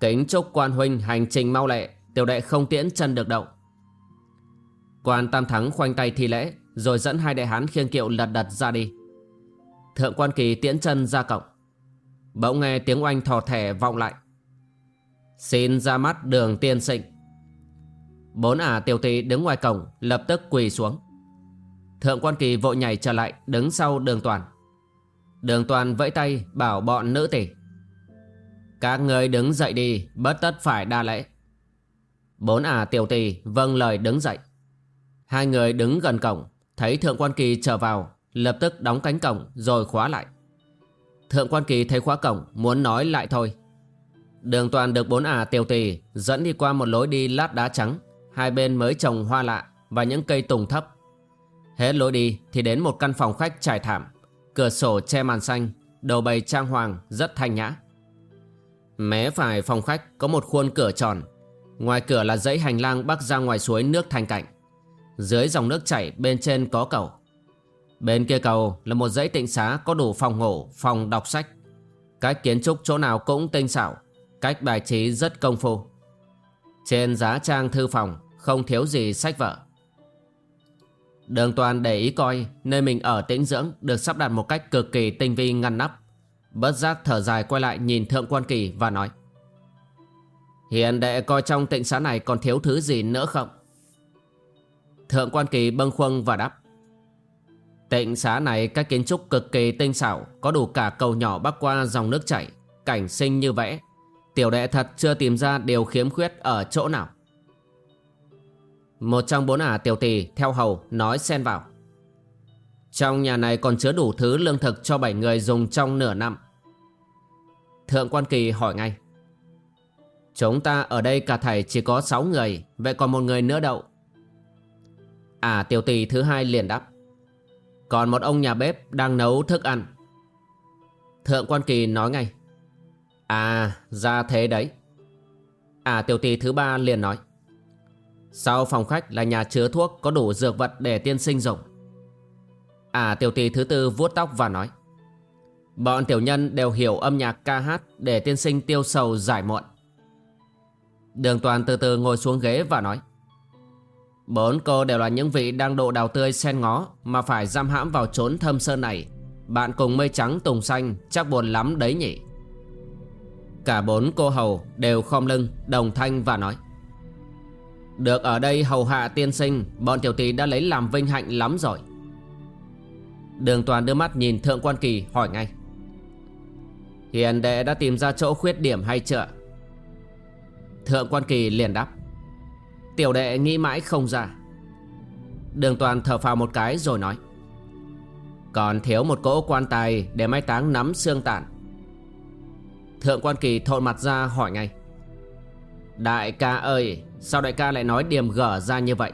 Kính chúc quan huynh hành trình mau lẹ, Tiểu đệ không tiễn chân được đậu. Quan Tam Thắng khoanh tay thi lễ, Rồi dẫn hai đại hán khiêng kiệu lật đật ra đi. Thượng quan kỳ tiễn chân ra cổng. Bỗng nghe tiếng oanh thò thẻ vọng lại. Xin ra mắt đường tiên sinh. Bốn ả tiểu tỳ đứng ngoài cổng, Lập tức quỳ xuống. Thượng quan kỳ vội nhảy trở lại Đứng sau đường toàn Đường toàn vẫy tay bảo bọn nữ tỷ Các người đứng dậy đi Bất tất phải đa lễ Bốn ả tiểu tỷ vâng lời đứng dậy. Hai người đứng gần cổng, thấy Thượng Quan Kỳ trở vào, lập tức đóng cánh cổng rồi khóa lại. Thượng Quan Kỳ thấy khóa cổng, muốn nói lại thôi. Đường toàn được bốn ả tiểu tỷ dẫn đi qua một lối đi lát đá trắng, hai bên mới trồng hoa lạ và những cây tùng thấp. Hết lối đi thì đến một căn phòng khách trải thảm, cửa sổ che màn xanh, đầu bày trang hoàng rất thanh nhã. Mé phải phòng khách có một khuôn cửa tròn, Ngoài cửa là dãy hành lang bắc ra ngoài suối nước thành cạnh Dưới dòng nước chảy bên trên có cầu. Bên kia cầu là một dãy tịnh xá có đủ phòng ngủ, phòng đọc sách. Cách kiến trúc chỗ nào cũng tinh xảo Cách bài trí rất công phu. Trên giá trang thư phòng không thiếu gì sách vở. Đường toàn để ý coi nơi mình ở tĩnh dưỡng được sắp đặt một cách cực kỳ tinh vi ngăn nắp Bất giác thở dài quay lại nhìn Thượng Quan Kỳ và nói Hiện đệ coi trong tịnh xá này còn thiếu thứ gì nữa không? Thượng quan kỳ bâng khuâng và đáp. Tịnh xá này các kiến trúc cực kỳ tinh xảo, có đủ cả cầu nhỏ bắc qua dòng nước chảy, cảnh sinh như vẽ. Tiểu đệ thật chưa tìm ra điều khiếm khuyết ở chỗ nào. Một trong bốn ả tiểu tỷ theo hầu, nói xen vào. Trong nhà này còn chứa đủ thứ lương thực cho bảy người dùng trong nửa năm. Thượng quan kỳ hỏi ngay. Chúng ta ở đây cả thầy chỉ có sáu người, Vậy còn một người nữa đậu À tiểu tỷ thứ hai liền đáp. Còn một ông nhà bếp đang nấu thức ăn. Thượng quan kỳ nói ngay. À ra thế đấy. À tiểu tỷ thứ ba liền nói. Sau phòng khách là nhà chứa thuốc Có đủ dược vật để tiên sinh dùng. À tiểu tỷ thứ tư vuốt tóc và nói, Bọn tiểu nhân đều hiểu âm nhạc ca hát Để tiên sinh tiêu sầu giải muộn. Đường toàn từ từ ngồi xuống ghế và nói, Bốn cô đều là những vị đang độ đào tươi sen ngó Mà phải giam hãm vào trốn thâm sơn này. Bạn cùng mây trắng tùng xanh chắc buồn lắm đấy nhỉ? Cả bốn cô hầu đều khom lưng, đồng thanh và nói được ở đây hầu hạ tiên sinh, Bọn tiểu tỷ đã lấy làm vinh hạnh lắm rồi. Đường toàn đưa mắt nhìn thượng quan kỳ, hỏi ngay. Hiền đệ đã tìm ra chỗ khuyết điểm hay chưa? Thượng quan kỳ liền đáp. Tiểu đệ nghĩ mãi không ra. Đường toàn thở phào một cái rồi nói. Còn thiếu một cỗ quan tài để mai táng nắm xương tản Thượng quan kỳ thộn mặt ra hỏi ngay. Đại ca ơi Sao đại ca lại nói điểm gở ra như vậy?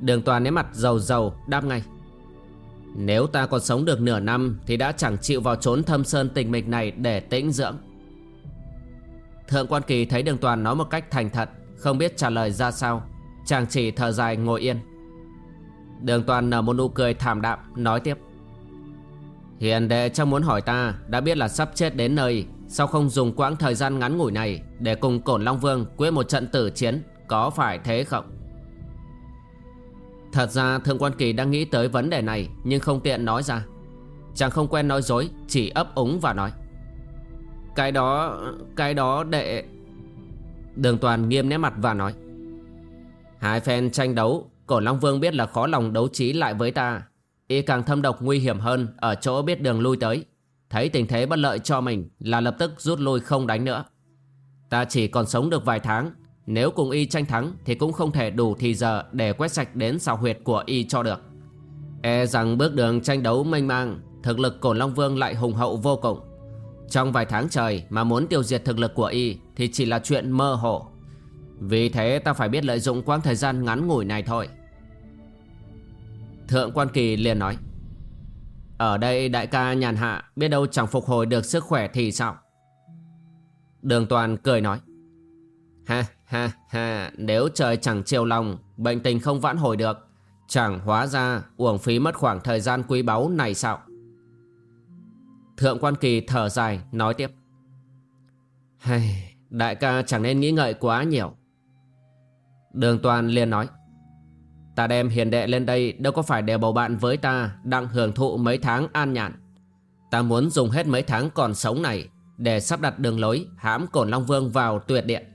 Đường toàn ném mặt dầu dầu đáp ngay. Nếu ta còn sống được nửa năm Thì đã chẳng chịu vào trốn thâm sơn tình mịch này để tĩnh dưỡng. Thượng quan kỳ thấy đường toàn nói một cách thành thật, Không biết trả lời ra sao. Chàng chỉ thở dài ngồi yên. Đường toàn nở một nụ cười thảm đạm, Nói tiếp. Hiền đệ trong muốn hỏi ta, Đã biết là sắp chết đến nơi Sao không dùng quãng thời gian ngắn ngủi này Để cùng Cổn Long Vương quyết một trận tử chiến, Có phải thế không? Thật ra, Thượng Quan Kỳ đang nghĩ tới vấn đề này, Nhưng không tiện nói ra. Chàng không quen nói dối, Chỉ ấp úng và nói. Cái đó Cái đó đệ Đường Toàn nghiêm nét mặt và nói. Hai phen tranh đấu Cổ Long Vương biết là khó lòng đấu trí lại với ta. Y càng thâm độc nguy hiểm hơn Ở chỗ biết đường lui tới. Thấy tình thế bất lợi cho mình Là lập tức rút lui không đánh nữa. Ta chỉ còn sống được vài tháng, Nếu cùng Y tranh thắng Thì cũng không thể đủ thì giờ Để quét sạch đến xào huyệt của Y cho được. E rằng bước đường tranh đấu mênh mang, Thực lực Cổn Long Vương lại hùng hậu vô cùng. Trong vài tháng trời Mà muốn tiêu diệt thực lực của Y Thì chỉ là chuyện mơ hồ. Vì thế ta phải biết lợi dụng quãng thời gian ngắn ngủi này thôi. Thượng quan kỳ liền nói. Ở đây đại ca nhàn hạ Biết đâu chẳng phục hồi được sức khỏe thì sao? Đường toàn cười nói. Ha ha ha Nếu trời chẳng chiều lòng Bệnh tình không vãn hồi được Chẳng hóa ra uổng phí mất khoảng thời gian quý báu này sao? Thượng quan kỳ thở dài nói tiếp. Hay, Đại ca chẳng nên nghĩ ngợi quá nhiều. Đường toàn liền nói. Ta đem hiền đệ lên đây đâu có phải để bầu bạn với ta đang hưởng thụ mấy tháng an nhàn. Ta muốn dùng hết mấy tháng còn sống này để sắp đặt đường lối hãm cổn Long Vương vào tuyệt điện.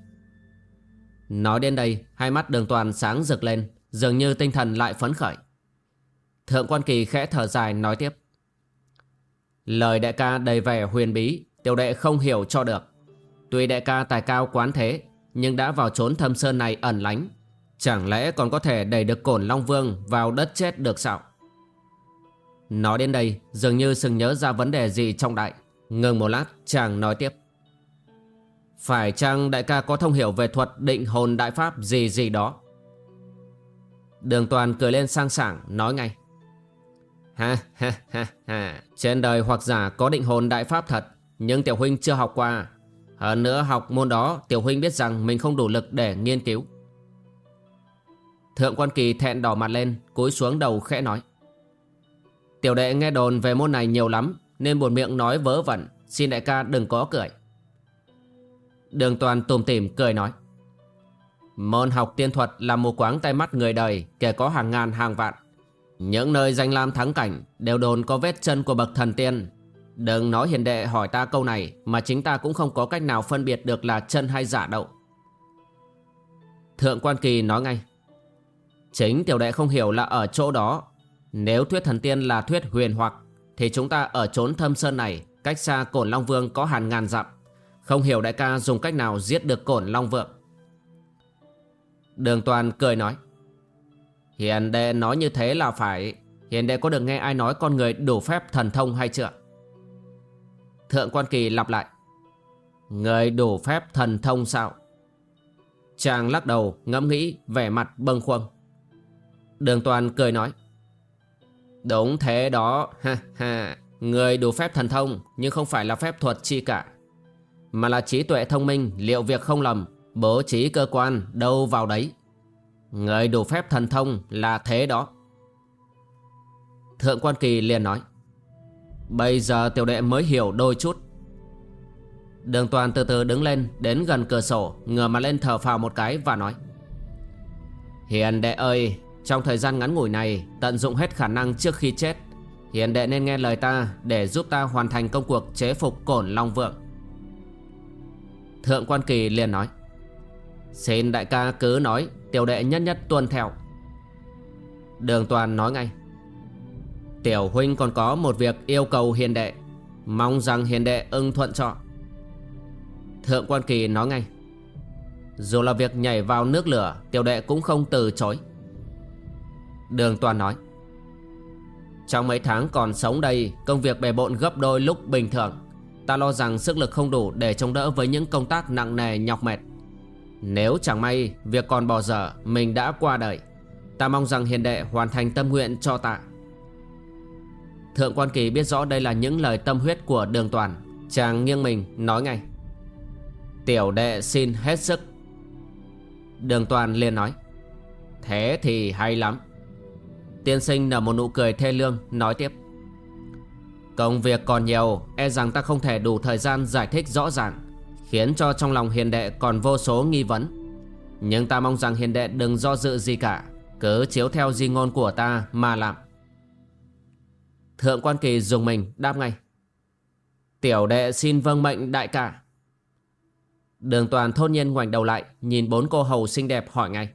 Nói đến đây, hai mắt đường toàn sáng rực lên, dường như tinh thần lại phấn khởi. Thượng quan kỳ khẽ thở dài nói tiếp. Lời đại ca đầy vẻ huyền bí, tiểu đệ không hiểu cho được. Tuy đại ca tài cao quán thế, nhưng đã vào trốn thâm sơn này ẩn lánh, Chẳng lẽ còn có thể đẩy được cổn Long Vương vào đất chết được sao? Nói đến đây, dường như sừng nhớ ra vấn đề gì trong đại. Ngừng một lát, chàng nói tiếp. Phải chăng đại ca có thông hiểu về thuật định hồn đại pháp gì gì đó? Đường toàn cười lên sang sảng, nói ngay. Ha ha ha ha, Trên đời hoặc giả có định hồn đại pháp thật, Nhưng tiểu huynh chưa học qua. Hơn nữa học môn đó, Tiểu huynh biết rằng mình không đủ lực để nghiên cứu. Thượng quan kỳ thẹn đỏ mặt lên, Cúi xuống đầu khẽ nói. Tiểu đệ nghe đồn về môn này nhiều lắm, Nên buồn miệng nói vớ vẩn, Xin đại ca đừng có cười. Đường toàn tùm tìm cười nói. Môn học tiên thuật là một quáng tay mắt người đời, Kể có hàng ngàn hàng vạn. Những nơi danh lam thắng cảnh Đều đồn có vết chân của bậc thần tiên. Đừng nói hiền đệ hỏi ta câu này, Mà chính ta cũng không có cách nào phân biệt được là chân hay giả đậu. Thượng quan kỳ nói ngay. Chính tiểu đệ không hiểu là ở chỗ đó. Nếu thuyết thần tiên là thuyết huyền hoặc, Thì chúng ta ở trốn thâm sơn này, Cách xa cổn Long Vương có hàng ngàn dặm. Không hiểu đại ca dùng cách nào giết được cổn Long Vượng Đường toàn cười nói, Hiền đệ nói như thế là phải. Hiền đệ có được nghe ai nói con người đủ phép thần thông hay chưa? Thượng quan kỳ lặp lại, Người đủ phép thần thông sao? Chàng lắc đầu, ngẫm nghĩ, vẻ mặt bâng khuâng. Đường toàn cười nói. Đúng thế đó, ha ha. Người đủ phép thần thông, Nhưng không phải là phép thuật chi cả. Mà là trí tuệ thông minh, Liệu việc không lầm, Bố trí cơ quan đâu vào đấy. Người đủ phép thần thông là thế đó. Thượng quan kỳ liền nói. Bây giờ tiểu đệ mới hiểu đôi chút. Đường toàn từ từ đứng lên, Đến gần cửa sổ, Ngửa mặt lên thở phào một cái và nói. Hiền đệ ơi trong thời gian ngắn ngủi này, Tận dụng hết khả năng trước khi chết, Hiền đệ nên nghe lời ta Để giúp ta hoàn thành công cuộc chế phục cổn Long Vượng. Thượng quan kỳ liền nói, Xin đại ca cứ nói, Tiểu đệ nhất nhất tuân theo. Đường toàn nói ngay, Tiểu huynh còn có một việc yêu cầu hiền đệ, Mong rằng hiền đệ ưng thuận cho. Thượng quan kỳ nói ngay, Dù là việc nhảy vào nước lửa, Tiểu đệ cũng không từ chối. Đường toàn nói. Trong mấy tháng còn sống đây, Công việc bề bộn gấp đôi lúc bình thường. Ta lo rằng sức lực không đủ Để chống đỡ với những công tác nặng nề, nhọc mệt. Nếu chẳng may Việc còn bỏ dở, Mình đã qua đời, Ta mong rằng hiền đệ hoàn thành tâm nguyện cho ta. Thượng quan kỳ biết rõ đây là những lời tâm huyết của đường toàn. Chàng nghiêng mình, nói ngay. Tiểu đệ xin hết sức. Đường toàn liền nói. Thế thì hay lắm. Tiên sinh nở một nụ cười thê lương, Nói tiếp. Công việc còn nhiều E rằng ta không thể đủ thời gian giải thích rõ ràng, Khiến cho trong lòng hiền đệ còn vô số nghi vấn. Nhưng ta mong rằng hiền đệ đừng do dự gì cả, Cứ chiếu theo di ngôn của ta mà làm. Thượng quan kỳ dùng mình, đáp ngay. Tiểu đệ xin vâng mệnh đại ca. Đường toàn thôn nhiên ngoảnh đầu lại, Nhìn bốn cô hầu xinh đẹp hỏi ngay.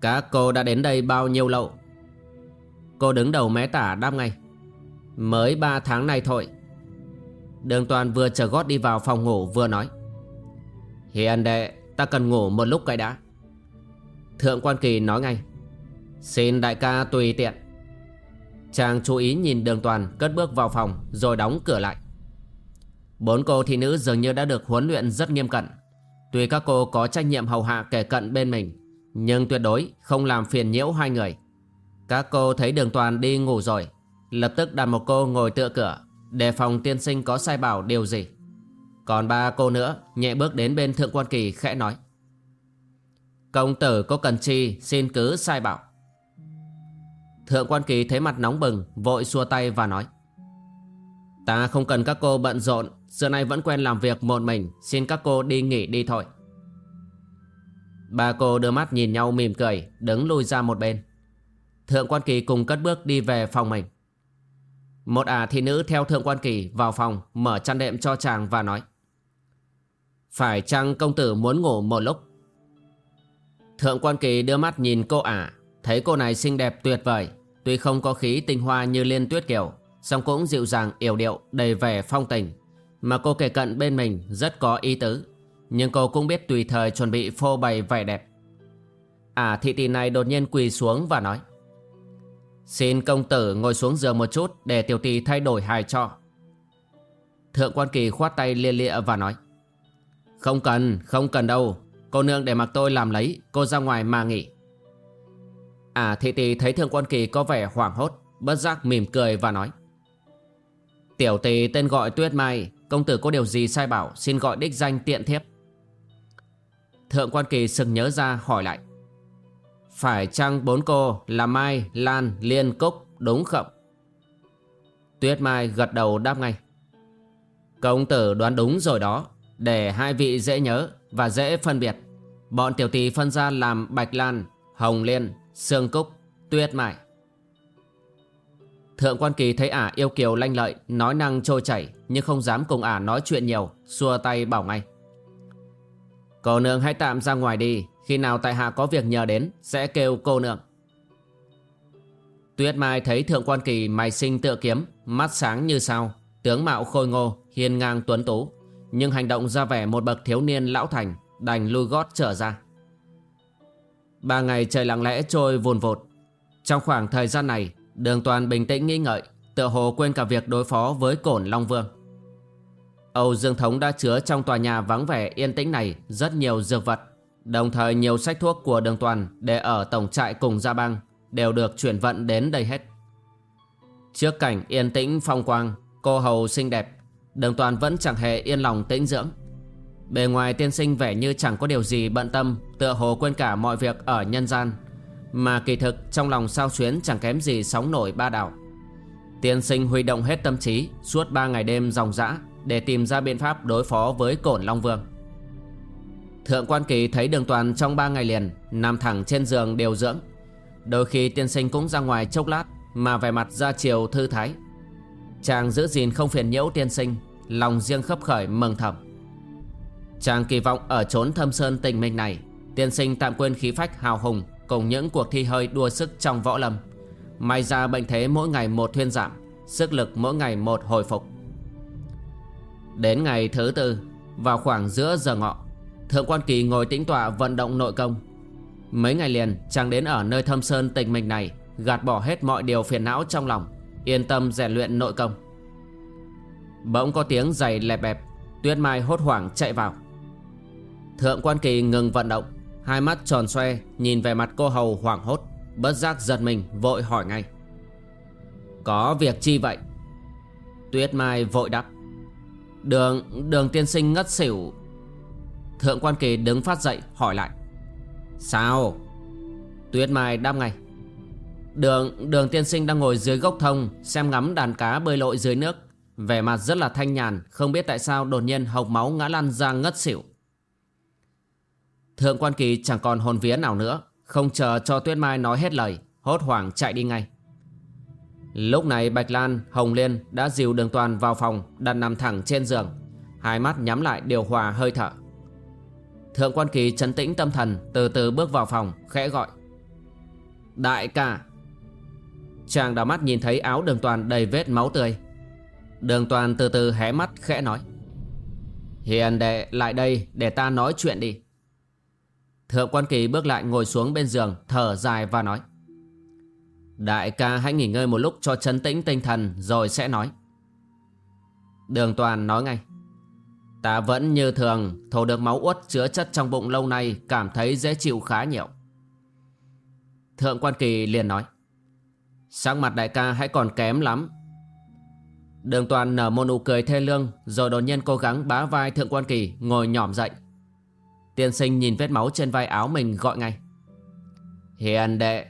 Các cô đã đến đây bao nhiêu lâu? Cô đứng đầu mé tả đáp ngay. Mới ba tháng này thôi. Đường toàn vừa chờ gót đi vào phòng ngủ vừa nói. Hiền đệ, Ta cần ngủ một lúc cái đã. Thượng quan kỳ nói ngay. Xin đại ca tùy tiện. Chàng chú ý nhìn đường toàn cất bước vào phòng rồi đóng cửa lại. Bốn cô thị nữ dường như đã được huấn luyện rất nghiêm cẩn. Tuy các cô có trách nhiệm hầu hạ kẻ cận bên mình nhưng tuyệt đối không làm phiền nhiễu hai người. Các cô thấy đường toàn đi ngủ rồi, Lập tức đặt một cô ngồi tựa cửa, Đề phòng tiên sinh có sai bảo điều gì. Còn ba cô nữa, Nhẹ bước đến bên thượng quan kỳ khẽ nói. Công tử có cần chi Xin cứ sai bảo. Thượng quan kỳ thấy mặt nóng bừng, Vội xua tay và nói. Ta không cần các cô bận rộn, Xưa nay vẫn quen làm việc một mình, Xin các cô đi nghỉ đi thôi. Ba cô đưa mắt nhìn nhau mỉm cười, Đứng lui ra một bên. Thượng quan kỳ cùng cất bước đi về phòng mình. Một ả thị nữ theo thượng quan kỳ vào phòng, Mở chăn đệm cho chàng và nói, Phải chăng công tử muốn ngủ một lúc? Thượng quan kỳ đưa mắt nhìn cô ả, Thấy cô này xinh đẹp tuyệt vời, Tuy không có khí tinh hoa như Liên Tuyết Kiều song cũng dịu dàng, yểu điệu, đầy vẻ phong tình, Mà cô kể cận bên mình rất có ý tứ. Nhưng cô cũng biết tùy thời chuẩn bị phô bày vẻ đẹp. À thị tỷ này đột nhiên quỳ xuống và nói Xin công tử ngồi xuống giường một chút Để tiểu tỷ thay đổi hài cho Thượng quan kỳ khoát tay lia lịa và nói Không cần, không cần đâu. Cô nương để mặc tôi làm lấy Cô ra ngoài mà nghỉ. À thị tỷ thấy thượng quan kỳ có vẻ hoảng hốt Bất giác mỉm cười và nói Tiểu tỷ tên gọi Tuyết Mai Công tử có điều gì sai bảo Xin gọi đích danh tiện thiếp. Thượng quan kỳ sừng nhớ ra hỏi lại. Phải chăng bốn cô là Mai, Lan, Liên, Cúc đúng không? Tuyết Mai gật đầu đáp ngay. Công tử đoán đúng rồi đó Để hai vị dễ nhớ và dễ phân biệt. Bọn tiểu tỷ phân ra làm Bạch Lan, Hồng Liên, Sương Cúc, Tuyết Mai. Thượng quan kỳ thấy ả yêu kiều lanh lợi Nói năng trôi chảy Nhưng không dám cùng ả nói chuyện nhiều Xua tay bảo ngay. Cô nương hãy tạm ra ngoài đi. Khi nào tại hạ có việc nhờ đến, Sẽ kêu cô nương. Tuyết Mai thấy thượng quan kỳ mày sinh tựa kiếm, Mắt sáng như sao. Tướng mạo khôi ngô, Hiên ngang tuấn tú. Nhưng hành động ra vẻ một bậc thiếu niên lão thành, Đành lui gót trở ra. Ba ngày trời lặng lẽ trôi vùn vột Trong khoảng thời gian này, Đường toàn bình tĩnh nghĩ ngợi, Tựa hồ quên cả việc đối phó với cổn Long Vương. Âu Dương Thống đã chứa trong tòa nhà vắng vẻ yên tĩnh này Rất nhiều dược vật. Đồng thời nhiều sách thuốc của đường toàn Để ở tổng trại cùng Gia Bang Đều được chuyển vận đến đây hết. Trước cảnh yên tĩnh phong quang, Cô hầu xinh đẹp, Đường toàn vẫn chẳng hề yên lòng tĩnh dưỡng. Bề ngoài tiên sinh vẻ như chẳng có điều gì bận tâm, Tựa hồ quên cả mọi việc ở nhân gian, Mà kỳ thực trong lòng sao xuyến chẳng kém gì sóng nổi ba đảo. Tiên sinh huy động hết tâm trí, Suốt ba ngày đêm dòng dã để tìm ra biện pháp đối phó với cổn Long Vương. Thượng quan kỳ thấy đường toàn trong ba ngày liền Nằm thẳng trên giường điều dưỡng. Đôi khi tiên sinh cũng ra ngoài chốc lát Mà vẻ mặt ra chiều thư thái. Chàng giữ gìn không phiền nhiễu tiên sinh, Lòng riêng khấp khởi mừng thầm. Chàng kỳ vọng ở chốn thâm sơn tình mình này, Tiên sinh tạm quên khí phách hào hùng Cùng những cuộc thi hơi đua sức trong võ lâm. May ra bệnh thế mỗi ngày một thuyên giảm, Sức lực mỗi ngày một hồi phục. Đến ngày thứ tư, Vào khoảng giữa giờ ngọ, Thượng quan kỳ ngồi tĩnh tọa vận động nội công. Mấy ngày liền, chàng đến ở nơi thâm sơn tình mình này, Gạt bỏ hết mọi điều phiền não trong lòng, Yên tâm rèn luyện nội công. Bỗng có tiếng giày lẹp bẹp, Tuyết Mai hốt hoảng chạy vào. Thượng quan kỳ ngừng vận động, Hai mắt tròn xoe, Nhìn về mặt cô hầu hoảng hốt, Bất giác giật mình, vội hỏi ngay. Có việc chi vậy? Tuyết Mai vội đáp. Đường đường tiên sinh ngất xỉu. Thượng quan kỳ đứng phát dậy, hỏi lại. Sao? Tuyết Mai đáp ngay. Đường đường tiên sinh đang ngồi dưới gốc thông, Xem ngắm đàn cá bơi lội dưới nước. Vẻ mặt rất là thanh nhàn, Không biết tại sao đột nhiên hộc máu ngã lăn ra ngất xỉu. Thượng quan kỳ chẳng còn hồn vía nào nữa, Không chờ cho Tuyết Mai nói hết lời, Hốt hoảng chạy đi ngay. Lúc này Bạch Lan, Hồng Liên đã dìu đường toàn vào phòng đặt nằm thẳng trên giường. Hai mắt nhắm lại điều hòa hơi thở. Thượng quan kỳ trấn tĩnh tâm thần Từ từ bước vào phòng khẽ gọi. Đại ca. Chàng đào mắt nhìn thấy áo đường toàn đầy vết máu tươi. Đường toàn từ từ hé mắt khẽ nói. Hiền đệ lại đây để ta nói chuyện đi. Thượng quan kỳ bước lại ngồi xuống bên giường Thở dài và nói. Đại ca hãy nghỉ ngơi một lúc cho chấn tĩnh tinh thần, Rồi sẽ nói. Đường toàn nói ngay. Ta vẫn như thường, Thổ được máu uất chứa chất trong bụng lâu nay, Cảm thấy dễ chịu khá nhiều. Thượng quan kỳ liền nói. Sắc mặt đại ca hãy còn kém lắm. Đường toàn nở một nụ cười thê lương, Rồi đột nhiên cố gắng bá vai thượng quan kỳ, Ngồi nhỏm dậy. Tiên sinh nhìn vết máu trên vai áo mình gọi ngay. Hiền đệ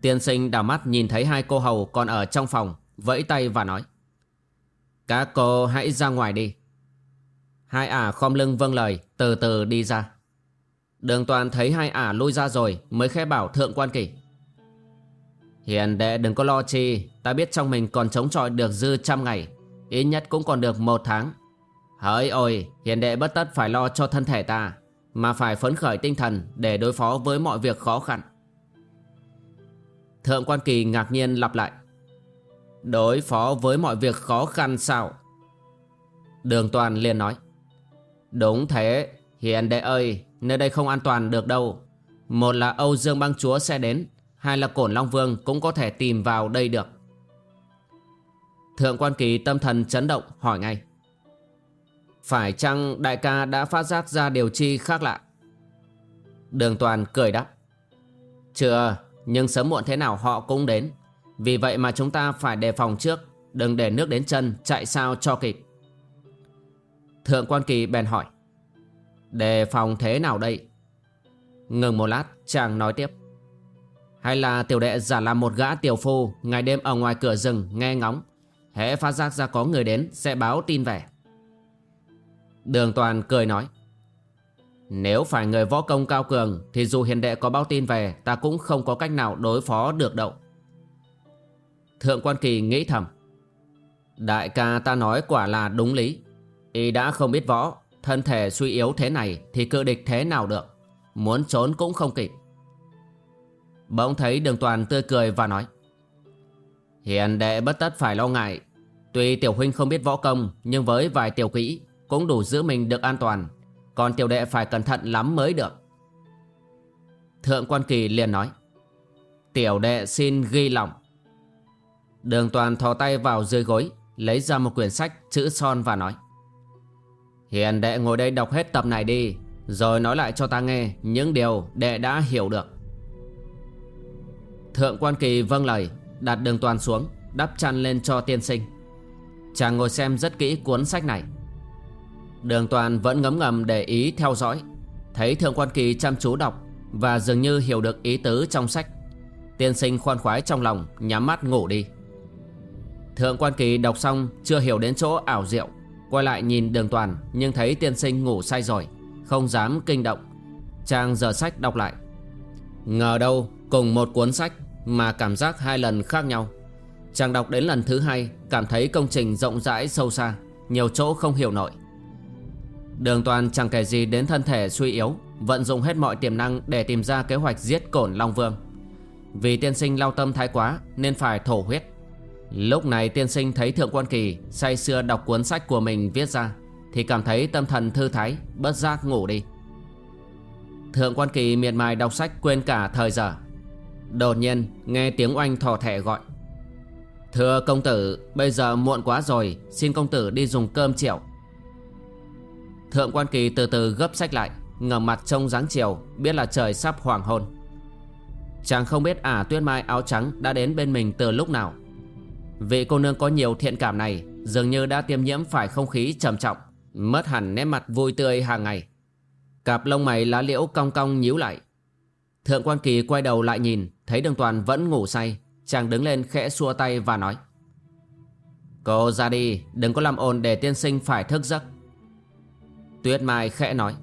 Tiên sinh đảo mắt nhìn thấy hai cô hầu còn ở trong phòng, Vẫy tay và nói. Các cô hãy ra ngoài đi. Hai ả khom lưng vâng lời, Từ từ đi ra. Đường toàn thấy hai ả lui ra rồi Mới khẽ bảo thượng quan kỷ. Hiền đệ đừng có lo chi, Ta biết trong mình còn chống chọi được dư trăm ngày, Ít nhất cũng còn được một tháng. Hỡi ôi, Hiền đệ bất tất phải lo cho thân thể ta, Mà phải phấn khởi tinh thần Để đối phó với mọi việc khó khăn. Thượng quan kỳ ngạc nhiên lặp lại. Đối phó với mọi việc khó khăn sao? Đường toàn liền nói. Đúng thế, Hiền đệ ơi, Nơi đây không an toàn được đâu. Một là Âu Dương băng chúa sẽ đến, Hai là Cổn Long Vương cũng có thể tìm vào đây được. Thượng quan kỳ tâm thần chấn động, hỏi ngay. Phải chăng đại ca đã phát giác ra điều chi khác lạ? Đường toàn cười đáp. Chưa nhưng sớm muộn thế nào họ cũng đến. Vì vậy mà chúng ta phải đề phòng trước. Đừng để nước đến chân chạy sao cho kịp. Thượng quan kỳ bèn hỏi, Đề phòng thế nào đây? Ngừng một lát, chàng nói tiếp, hay là tiểu đệ giả làm một gã tiểu phu, Ngày đêm ở ngoài cửa rừng nghe ngóng. Hễ phát giác ra có người đến, Sẽ báo tin về. Đường toàn cười nói nếu phải người võ công cao cường, Thì dù hiền đệ có báo tin về, Ta cũng không có cách nào đối phó được đâu. Thượng quan kỳ nghĩ thầm. Đại ca ta nói quả là đúng lý. Y đã không biết võ, Thân thể suy yếu thế này Thì cự địch thế nào được, Muốn trốn cũng không kịp. Bỗng thấy đường toàn tươi cười và nói. Hiền đệ bất tất phải lo ngại. Tuy tiểu huynh không biết võ công, Nhưng với vài tiểu kỹ Cũng đủ giữ mình được an toàn. Còn tiểu đệ phải cẩn thận lắm mới được. Thượng quan kỳ liền nói, Tiểu đệ xin ghi lòng. Đường toàn thò tay vào dưới gối, Lấy ra một quyển sách chữ son và nói, Hiền đệ ngồi đây đọc hết tập này đi, Rồi nói lại cho ta nghe Những điều đệ đã hiểu được. Thượng quan kỳ vâng lời, Đặt đường toàn xuống, Đắp chăn lên cho tiên sinh. Chàng ngồi xem rất kỹ cuốn sách này. Đường toàn vẫn ngấm ngầm để ý theo dõi. Thấy thượng quan kỳ chăm chú đọc Và dường như hiểu được ý tứ trong sách, Tiên sinh khoan khoái trong lòng, Nhắm mắt ngủ đi. Thượng quan kỳ đọc xong, Chưa hiểu đến chỗ ảo diệu, Quay lại nhìn đường toàn, Nhưng thấy tiên sinh ngủ say rồi, Không dám kinh động. Chàng giờ sách đọc lại. Ngờ đâu, cùng một cuốn sách Mà cảm giác hai lần khác nhau. Chàng đọc đến lần thứ hai, Cảm thấy công trình rộng rãi sâu xa, Nhiều chỗ không hiểu nổi Đường toàn chẳng kể gì đến thân thể suy yếu, Vận dụng hết mọi tiềm năng Để tìm ra kế hoạch giết cổn Long Vương. Vì tiên sinh lao tâm thái quá Nên phải thổ huyết. Lúc này tiên sinh thấy Thượng Quan Kỳ say sưa đọc cuốn sách của mình viết ra, Thì cảm thấy tâm thần thư thái, Bất giác ngủ đi. Thượng Quan Kỳ miệt mài đọc sách quên cả thời giờ. Đột nhiên, nghe tiếng oanh thò thẻ gọi. Thưa công tử, Bây giờ muộn quá rồi, Xin công tử đi dùng cơm chiều. Thượng quan kỳ từ từ gấp sách lại, ngẩng mặt trông dáng chiều, Biết là trời sắp hoàng hôn. Chàng không biết ả tuyết mai áo trắng Đã đến bên mình từ lúc nào. Vị cô nương có nhiều thiện cảm này, Dường như đã tiêm nhiễm phải không khí trầm trọng, Mất hẳn nét mặt vui tươi hàng ngày. Cặp lông mày lá liễu cong cong nhíu lại. Thượng quan kỳ quay đầu lại nhìn, Thấy đường toàn vẫn ngủ say, Chàng đứng lên khẽ xua tay và nói, Cô ra đi, Đừng có làm ồn để tiên sinh phải thức giấc. Tuyết Mai khẽ nói.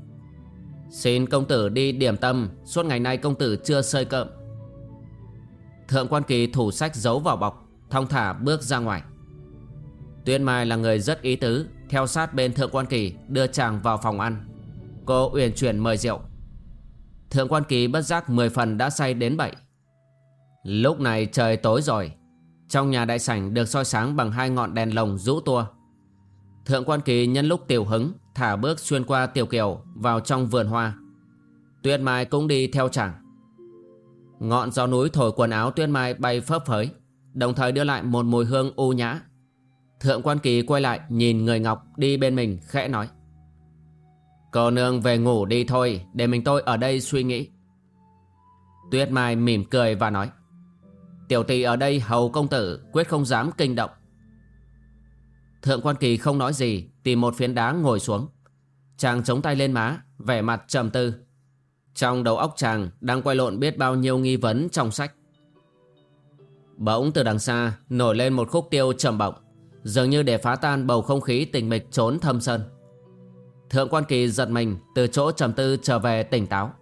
Xin công tử đi điểm tâm, Suốt ngày nay công tử chưa sơi cơm. Thượng quan kỳ thủ sách giấu vào bọc, Thong thả bước ra ngoài. Tuyết Mai là người rất ý tứ, Theo sát bên thượng quan kỳ, Đưa chàng vào phòng ăn. Cô uyển chuyển mời rượu. Thượng quan kỳ bất giác 10 phần đã say đến 7 Lúc này trời tối rồi, Trong nhà đại sảnh được soi sáng bằng hai ngọn đèn lồng rũ tua. Thượng quan kỳ nhân lúc tiểu hứng Thả bước xuyên qua tiểu kiều Vào trong vườn hoa. Tuyết Mai cũng đi theo chàng. Ngọn gió núi thổi quần áo Tuyết Mai bay phấp phới, Đồng thời đưa lại một mùi hương u nhã. Thượng quan kỳ quay lại Nhìn người Ngọc đi bên mình, khẽ nói, Cô nương về ngủ đi thôi, Để mình tôi ở đây suy nghĩ. Tuyết Mai mỉm cười và nói, Tiểu tỷ ở đây hầu công tử, Quyết không dám kinh động. Thượng quan kỳ không nói gì Tìm một phiến đá ngồi xuống. Chàng chống tay lên má, Vẻ mặt trầm tư. Trong đầu óc chàng đang quay lộn biết bao nhiêu nghi vấn trong sách. Bỗng từ đằng xa Nổi lên một khúc tiêu trầm bổng, Dường như để phá tan bầu không khí tình mịch trốn thâm sơn. Thượng quan kỳ giật mình Từ chỗ trầm tư trở về tỉnh táo.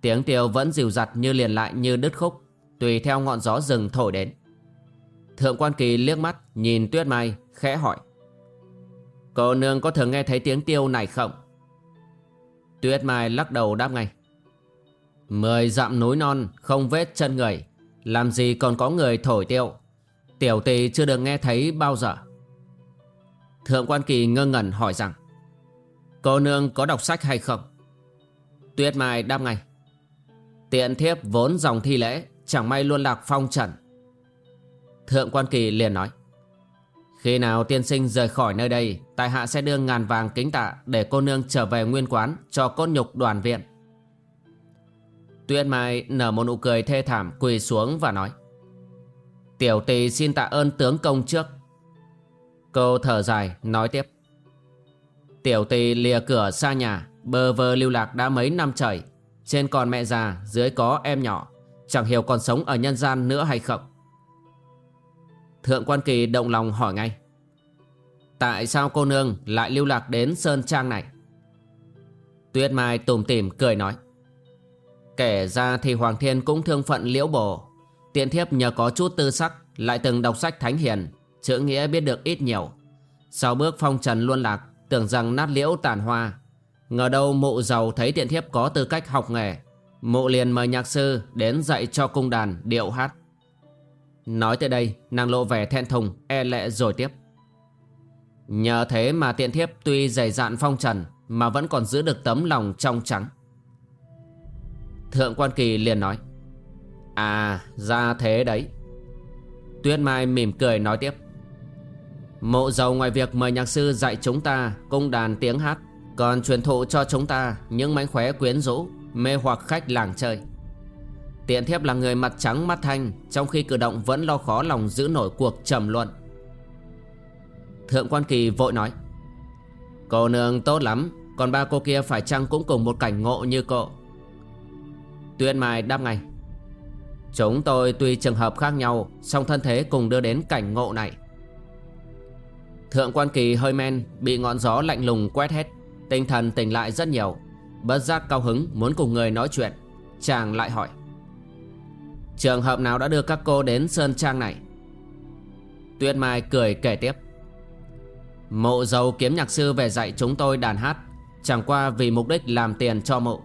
Tiếng tiêu vẫn dịu dặt như liền lại như đứt khúc, Tùy theo ngọn gió rừng thổi đến. Thượng quan kỳ liếc mắt, Nhìn tuyết mai, khẽ hỏi. Cô nương có thường nghe thấy tiếng tiêu này không? Tuyết Mai lắc đầu đáp ngay. Mười dặm núi non, không vết chân người. Làm gì còn có người thổi tiêu? Tiểu tỳ chưa được nghe thấy bao giờ. Thượng quan kỳ ngơ ngẩn hỏi rằng, Cô nương có đọc sách hay không? Tuyết Mai đáp ngay, Tiện thiếp vốn dòng thi lễ, Chẳng may luôn lạc phong trần. Thượng quan kỳ liền nói khi nào tiên sinh rời khỏi nơi đây, Tại hạ sẽ đưa ngàn vàng kính tạ Để cô nương trở về nguyên quán Cho cốt nhục đoàn viện. Tuyết Mai nở một nụ cười thê thảm, Quỳ xuống và nói, Tiểu tỳ xin tạ ơn tướng công trước. Cô thở dài, nói tiếp, Tiểu tỳ lìa cửa xa nhà, Bơ vơ lưu lạc đã mấy năm trời. Trên còn mẹ già Dưới có em nhỏ, Chẳng hiểu còn sống ở nhân gian nữa hay không? Thượng quan kỳ động lòng hỏi ngay. Tại sao cô nương lại lưu lạc đến Sơn Trang này? Tuyết Mai tùm tìm cười nói. Kể ra thì Hoàng Thiên cũng thương phận liễu bổ Tiện thiếp nhờ có chút tư sắc, Lại từng đọc sách thánh hiền, Chữ nghĩa biết được ít nhiều. Sau bước phong trần luôn lạc, Tưởng rằng nát liễu tàn hoa. Ngờ đâu mụ giàu thấy tiện thiếp có tư cách học nghề. Mụ liền mời nhạc sư đến dạy cho cung đàn điệu hát. Nói tới đây, nàng lộ vẻ thẹn thùng E lệ rồi tiếp. Nhờ thế mà tiện thiếp tuy dày dạn phong trần, Mà vẫn còn giữ được tấm lòng trong trắng. Thượng quan kỳ liền nói À ra thế đấy. Tuyết Mai mỉm cười nói tiếp, Mộ dầu ngoài việc mời nhạc sư dạy chúng ta cung đàn tiếng hát, Còn truyền thụ cho chúng ta những mánh khóe quyến rũ, Mê hoặc khách làng chơi. Tiện thiếp là người mặt trắng mắt thanh, Trong khi cử động vẫn lo khó lòng giữ nổi cuộc trầm luận. Thượng quan kỳ vội nói, Cô nương tốt lắm, Còn ba cô kia phải chăng cũng cùng một cảnh ngộ như cô? Tuyên Mai đáp ngay, Chúng tôi tuy trường hợp khác nhau, song thân thế cùng đưa đến cảnh ngộ này. Thượng quan kỳ hơi men, Bị ngọn gió lạnh lùng quét hết, Tinh thần tỉnh lại rất nhiều, Bất giác cao hứng muốn cùng người nói chuyện, Chàng lại hỏi Trường hợp nào đã đưa các cô đến Sơn Trang này? Tuyết Mai cười kể tiếp. Mộ dầu kiếm nhạc sư về dạy chúng tôi đàn hát. Chẳng qua vì mục đích làm tiền cho mộ.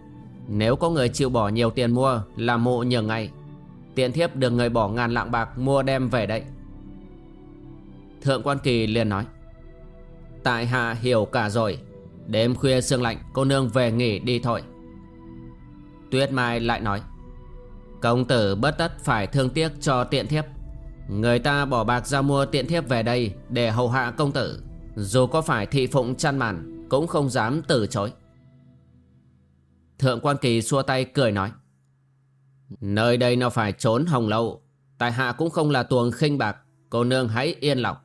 Nếu có người chịu bỏ nhiều tiền mua Là mộ nhường ngay. Tiện thiếp được người bỏ ngàn lạng bạc mua đem về đây. Thượng quan kỳ liền nói. Tại hạ hiểu cả rồi. Đêm khuya sương lạnh, cô nương về nghỉ đi thôi. Tuyết Mai lại nói. Công tử bất tất phải thương tiếc cho tiện thiếp. Người ta bỏ bạc ra mua tiện thiếp về đây Để hầu hạ công tử. Dù có phải thị phụng chăn màn, Cũng không dám từ chối. Thượng quan kỳ xua tay cười nói, Nơi đây nó phải trốn hồng lâu, Tại hạ cũng không là tuồng khinh bạc, Cô nương hãy yên lòng.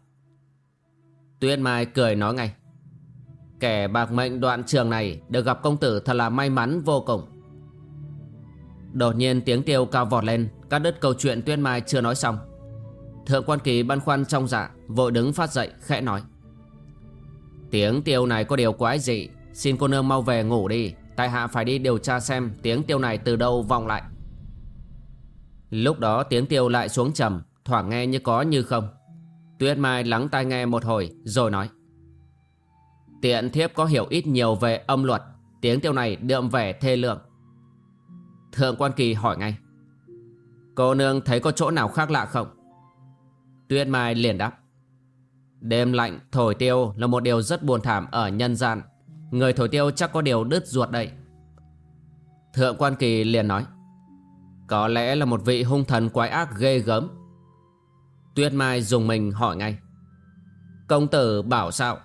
Tuyết Mai cười nói ngay, Kẻ bạc mệnh đoạn trường này Được gặp công tử thật là may mắn vô cùng. Đột nhiên tiếng tiêu cao vọt lên, Cắt đứt câu chuyện Tuyết Mai chưa nói xong. Thượng quan kỳ băn khoăn trong dạ Vội đứng phát dậy, khẽ nói. Tiếng tiêu này có điều quái dị, Xin cô nương mau về ngủ đi, Tại hạ phải đi điều tra xem Tiếng tiêu này từ đâu vọng lại. Lúc đó tiếng tiêu lại xuống trầm, Thoảng nghe như có như không. Tuyết Mai lắng tai nghe một hồi, Rồi nói. Tiện thiếp có hiểu ít nhiều về âm luật, Tiếng tiêu này đượm vẻ thê lượng Thượng quan kỳ hỏi ngay. Cô nương thấy có chỗ nào khác lạ không? Tuyết Mai liền đáp. Đêm lạnh, thổi tiêu là một điều rất buồn thảm ở nhân gian. Người thổi tiêu chắc có điều đứt ruột đây Thượng quan kỳ liền nói. Có lẽ là một vị hung thần quái ác ghê gớm. Tuyết Mai dùng mình hỏi ngay. Công tử bảo sao?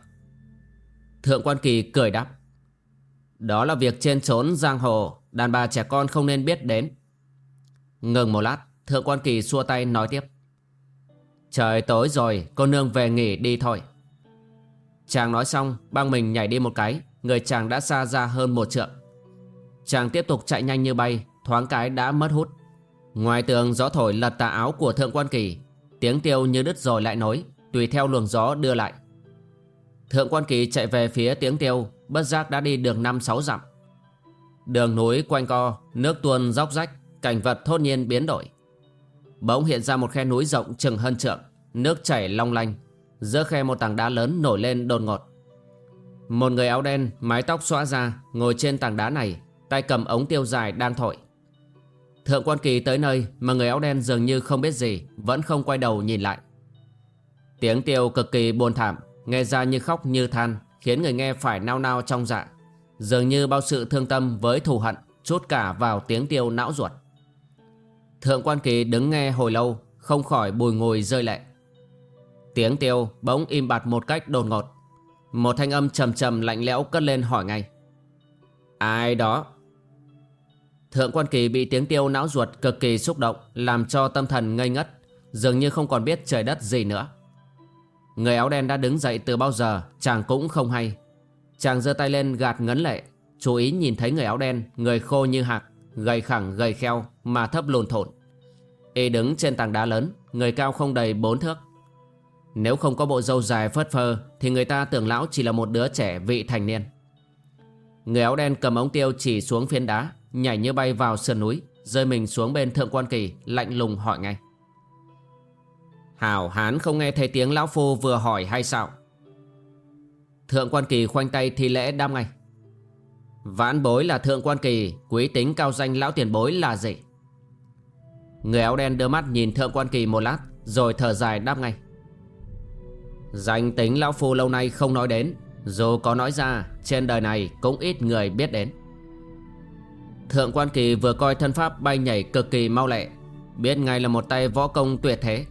Thượng quan kỳ cười đáp. Đó là việc trên trốn giang hồ. Đàn bà trẻ con không nên biết đến. Ngừng một lát, Thượng quan kỳ xua tay nói tiếp. Trời tối rồi, Cô nương về nghỉ đi thôi. Chàng nói xong, Băng mình nhảy đi một cái. Người chàng đã xa ra hơn một trượng. Chàng tiếp tục chạy nhanh như bay, Thoáng cái đã mất hút. Ngoài tường gió thổi lật tà áo của thượng quan kỳ, Tiếng tiêu như đứt rồi lại nối Tùy theo luồng gió đưa lại. Thượng quan kỳ chạy về phía tiếng tiêu. Bất giác đã đi đường năm sáu dặm. Đường núi quanh co, Nước tuôn róc rách, Cảnh vật thốt nhiên biến đổi. Bỗng hiện ra một khe núi rộng chừng hơn trượng, Nước chảy long lanh. Giữa khe một tảng đá lớn nổi lên đột ngột. Một người áo đen, Mái tóc xõa ra, Ngồi trên tảng đá này, Tay cầm ống tiêu dài đang thổi. Thượng quan kỳ tới nơi Mà người áo đen dường như không biết gì, Vẫn không quay đầu nhìn lại. Tiếng tiêu cực kỳ buồn thảm, Nghe ra như khóc như than. Khiến người nghe phải nao nao trong dạ. Dường như bao sự thương tâm với thù hận Chút cả vào tiếng tiêu não ruột. Thượng quan kỳ đứng nghe hồi lâu, Không khỏi bùi ngồi rơi lệ. Tiếng tiêu bỗng im bặt một cách đột ngột. Một thanh âm trầm trầm lạnh lẽo cất lên hỏi ngay. Ai đó? Thượng quan kỳ bị tiếng tiêu não ruột cực kỳ xúc động, Làm cho tâm thần ngây ngất, Dường như không còn biết trời đất gì nữa. Người áo đen đã đứng dậy từ bao giờ, Chàng cũng không hay. Chàng giơ tay lên gạt ngấn lệ, Chú ý nhìn thấy người áo đen, Người khô như hạc, Gầy khẳng, gầy kheo Mà thấp lùn thộn Y đứng trên tảng đá lớn, Người cao không đầy bốn thước. Nếu không có bộ râu dài phớt phơ, Thì người ta tưởng lão chỉ là một đứa trẻ vị thành niên. Người áo đen cầm ống tiêu chỉ xuống phiến đá, Nhảy như bay vào sườn núi, Rơi mình xuống bên thượng quan kỳ, Lạnh lùng hỏi ngay. Hảo hán không nghe thấy tiếng lão phu vừa hỏi hay sao? Thượng quan kỳ khoanh tay thi lễ đam ngay. Vãn bối là thượng quan kỳ, Quý tính cao danh lão tiền bối là gì? Người áo đen đưa mắt nhìn thượng quan kỳ một lát, Rồi thở dài đáp ngay. Danh tính lão phu lâu nay không nói đến, Dù có nói ra, Trên đời này cũng ít người biết đến. Thượng quan kỳ vừa coi thân pháp bay nhảy cực kỳ mau lẹ, Biết ngay là một tay võ công tuyệt thế.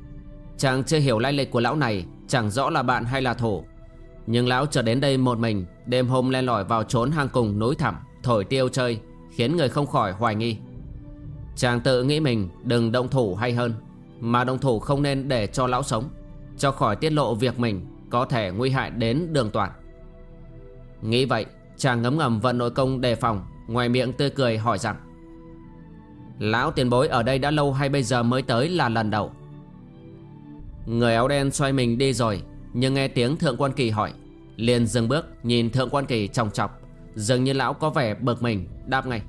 Chàng chưa hiểu lai lịch của lão này, Chẳng rõ là bạn hay là thổ. Nhưng lão trở đến đây một mình, Đêm hôm len lỏi vào trốn hang cùng núi thẳm, Thổi tiêu chơi, Khiến người không khỏi hoài nghi. Chàng tự nghĩ mình đừng động thủ hay hơn, Mà động thủ không nên để cho lão sống, Cho khỏi tiết lộ việc mình Có thể nguy hại đến đường toàn. Nghĩ vậy, Chàng ngấm ngầm vận nội công đề phòng, Ngoài miệng tươi cười hỏi rằng, Lão tiền bối ở đây đã lâu hay bây giờ mới tới là lần đầu? Người áo đen xoay mình đi rồi, Nhưng nghe tiếng thượng quan kỳ hỏi, liền dừng bước nhìn thượng quan kỳ trọng chọc, Dường như lão có vẻ bực mình, Đáp ngay.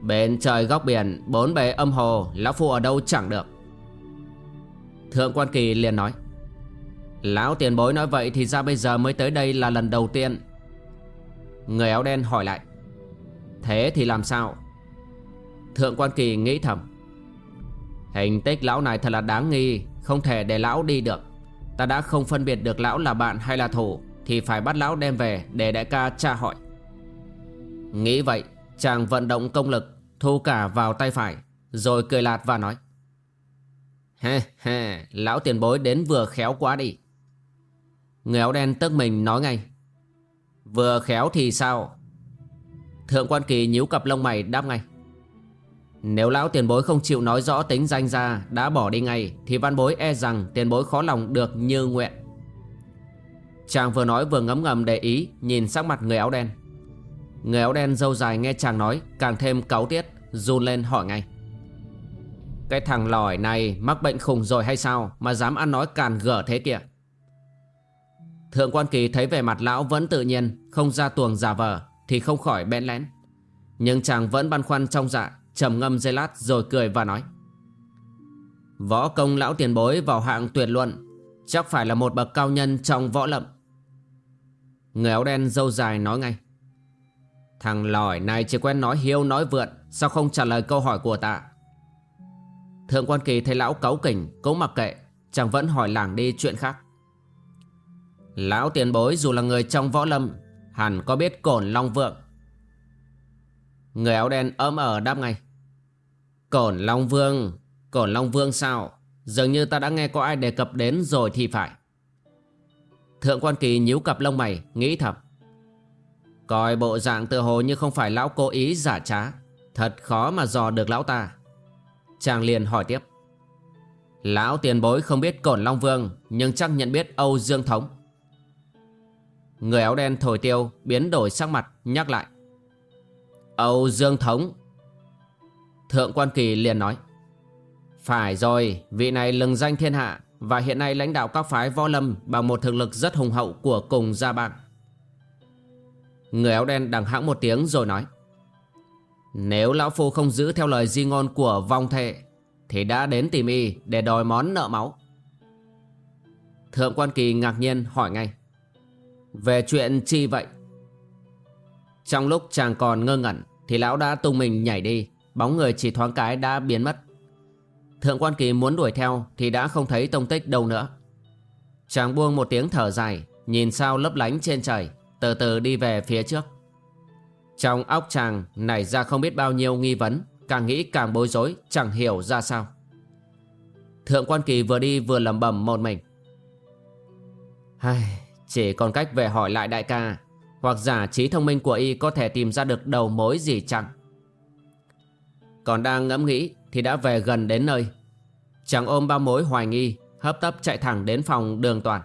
Bên trời góc biển, Bốn bề âm hồ, Lão phu ở đâu chẳng được. Thượng quan kỳ liền nói, Lão tiền bối nói vậy Thì ra bây giờ mới tới đây là lần đầu tiên. Người áo đen hỏi lại, Thế thì làm sao? Thượng quan kỳ nghĩ thầm Hình tích lão này thật là đáng nghi Không thể để lão đi được. Ta đã không phân biệt được lão là bạn hay là thủ Thì phải bắt lão đem về Để đại ca tra hỏi. Nghĩ vậy chàng vận động công lực Thu cả vào tay phải Rồi cười lạt và nói. "He he, Lão tiền bối đến vừa khéo quá đi. Người áo đen tức mình nói ngay. Vừa khéo thì sao? Thượng quan kỳ nhíu cặp lông mày đáp ngay. Nếu lão tiền bối không chịu nói rõ tính danh ra Đã bỏ đi ngay Thì văn bối e rằng tiền bối khó lòng được như nguyện. Chàng vừa nói vừa ngấm ngầm để ý Nhìn sắc mặt người áo đen. Người áo đen dâu dài nghe chàng nói Càng thêm cáu tiết Run lên hỏi ngay. Cái thằng lỏi này mắc bệnh khùng rồi hay sao Mà dám ăn nói càn gở thế kìa? Thượng quan kỳ thấy vẻ mặt lão vẫn tự nhiên Không ra tuồng giả vờ Thì không khỏi bẽn lẽn, Nhưng chàng vẫn băn khoăn trong dạ trầm ngâm giây lát rồi cười và nói. Võ công lão tiền bối vào hạng tuyệt luận, Chắc phải là một bậc cao nhân trong võ lậm Người áo đen dâu dài nói ngay. Thằng lỏi này chỉ quen nói hiêu nói vượn, Sao không trả lời câu hỏi của ta? Thượng quan kỳ thấy lão cáu kỉnh Cũng mặc kệ Chàng vẫn hỏi làng đi chuyện khác. Lão tiền bối dù là người trong võ lâm, Hẳn có biết cổn long vượng. Người áo đen ấm ở đáp ngay. Cổn long vương. Cổn long vương sao? Dường như ta đã nghe có ai đề cập đến rồi thì phải. Thượng quan kỳ nhíu cặp lông mày, Nghĩ thầm. Coi bộ dạng tự hồ như không phải lão cố ý giả trá. Thật khó mà dò được lão ta. Chàng liền hỏi tiếp. Lão tiền bối không biết Cổn Long Vương, Nhưng chắc nhận biết Âu Dương Thống. Người áo đen thổi tiêu, biến đổi sắc mặt, nhắc lại. Âu Dương Thống Thượng quan kỳ liền nói, Phải rồi, Vị này lừng danh thiên hạ Và hiện nay lãnh đạo các phái võ lâm Bằng một thực lực rất hùng hậu của cùng gia bang. Người áo đen đằng hãng một tiếng rồi nói, Nếu lão phu không giữ theo lời di ngôn của vong thệ, Thì đã đến tìm y để đòi món nợ máu. Thượng quan kỳ ngạc nhiên hỏi ngay, về chuyện chi vậy? Trong lúc chàng còn ngơ ngẩn Thì lão đã tung mình nhảy đi. Bóng người chỉ thoáng cái đã biến mất. Thượng quan kỳ muốn đuổi theo Thì đã không thấy tông tích đâu nữa. Chàng buông một tiếng thở dài, Nhìn sao lấp lánh trên trời, Từ từ đi về phía trước. Trong óc chàng nảy ra không biết bao nhiêu nghi vấn, Càng nghĩ càng bối rối, Chẳng hiểu ra sao. Thượng quan kỳ vừa đi vừa lẩm bẩm một mình. Ai chỉ còn cách về hỏi lại đại ca, Hoặc giả trí thông minh của y có thể tìm ra được đầu mối gì chăng? Còn đang ngẫm nghĩ Thì đã về gần đến nơi. Chàng ôm ba mối hoài nghi, Hấp tấp chạy thẳng đến phòng đường toàn.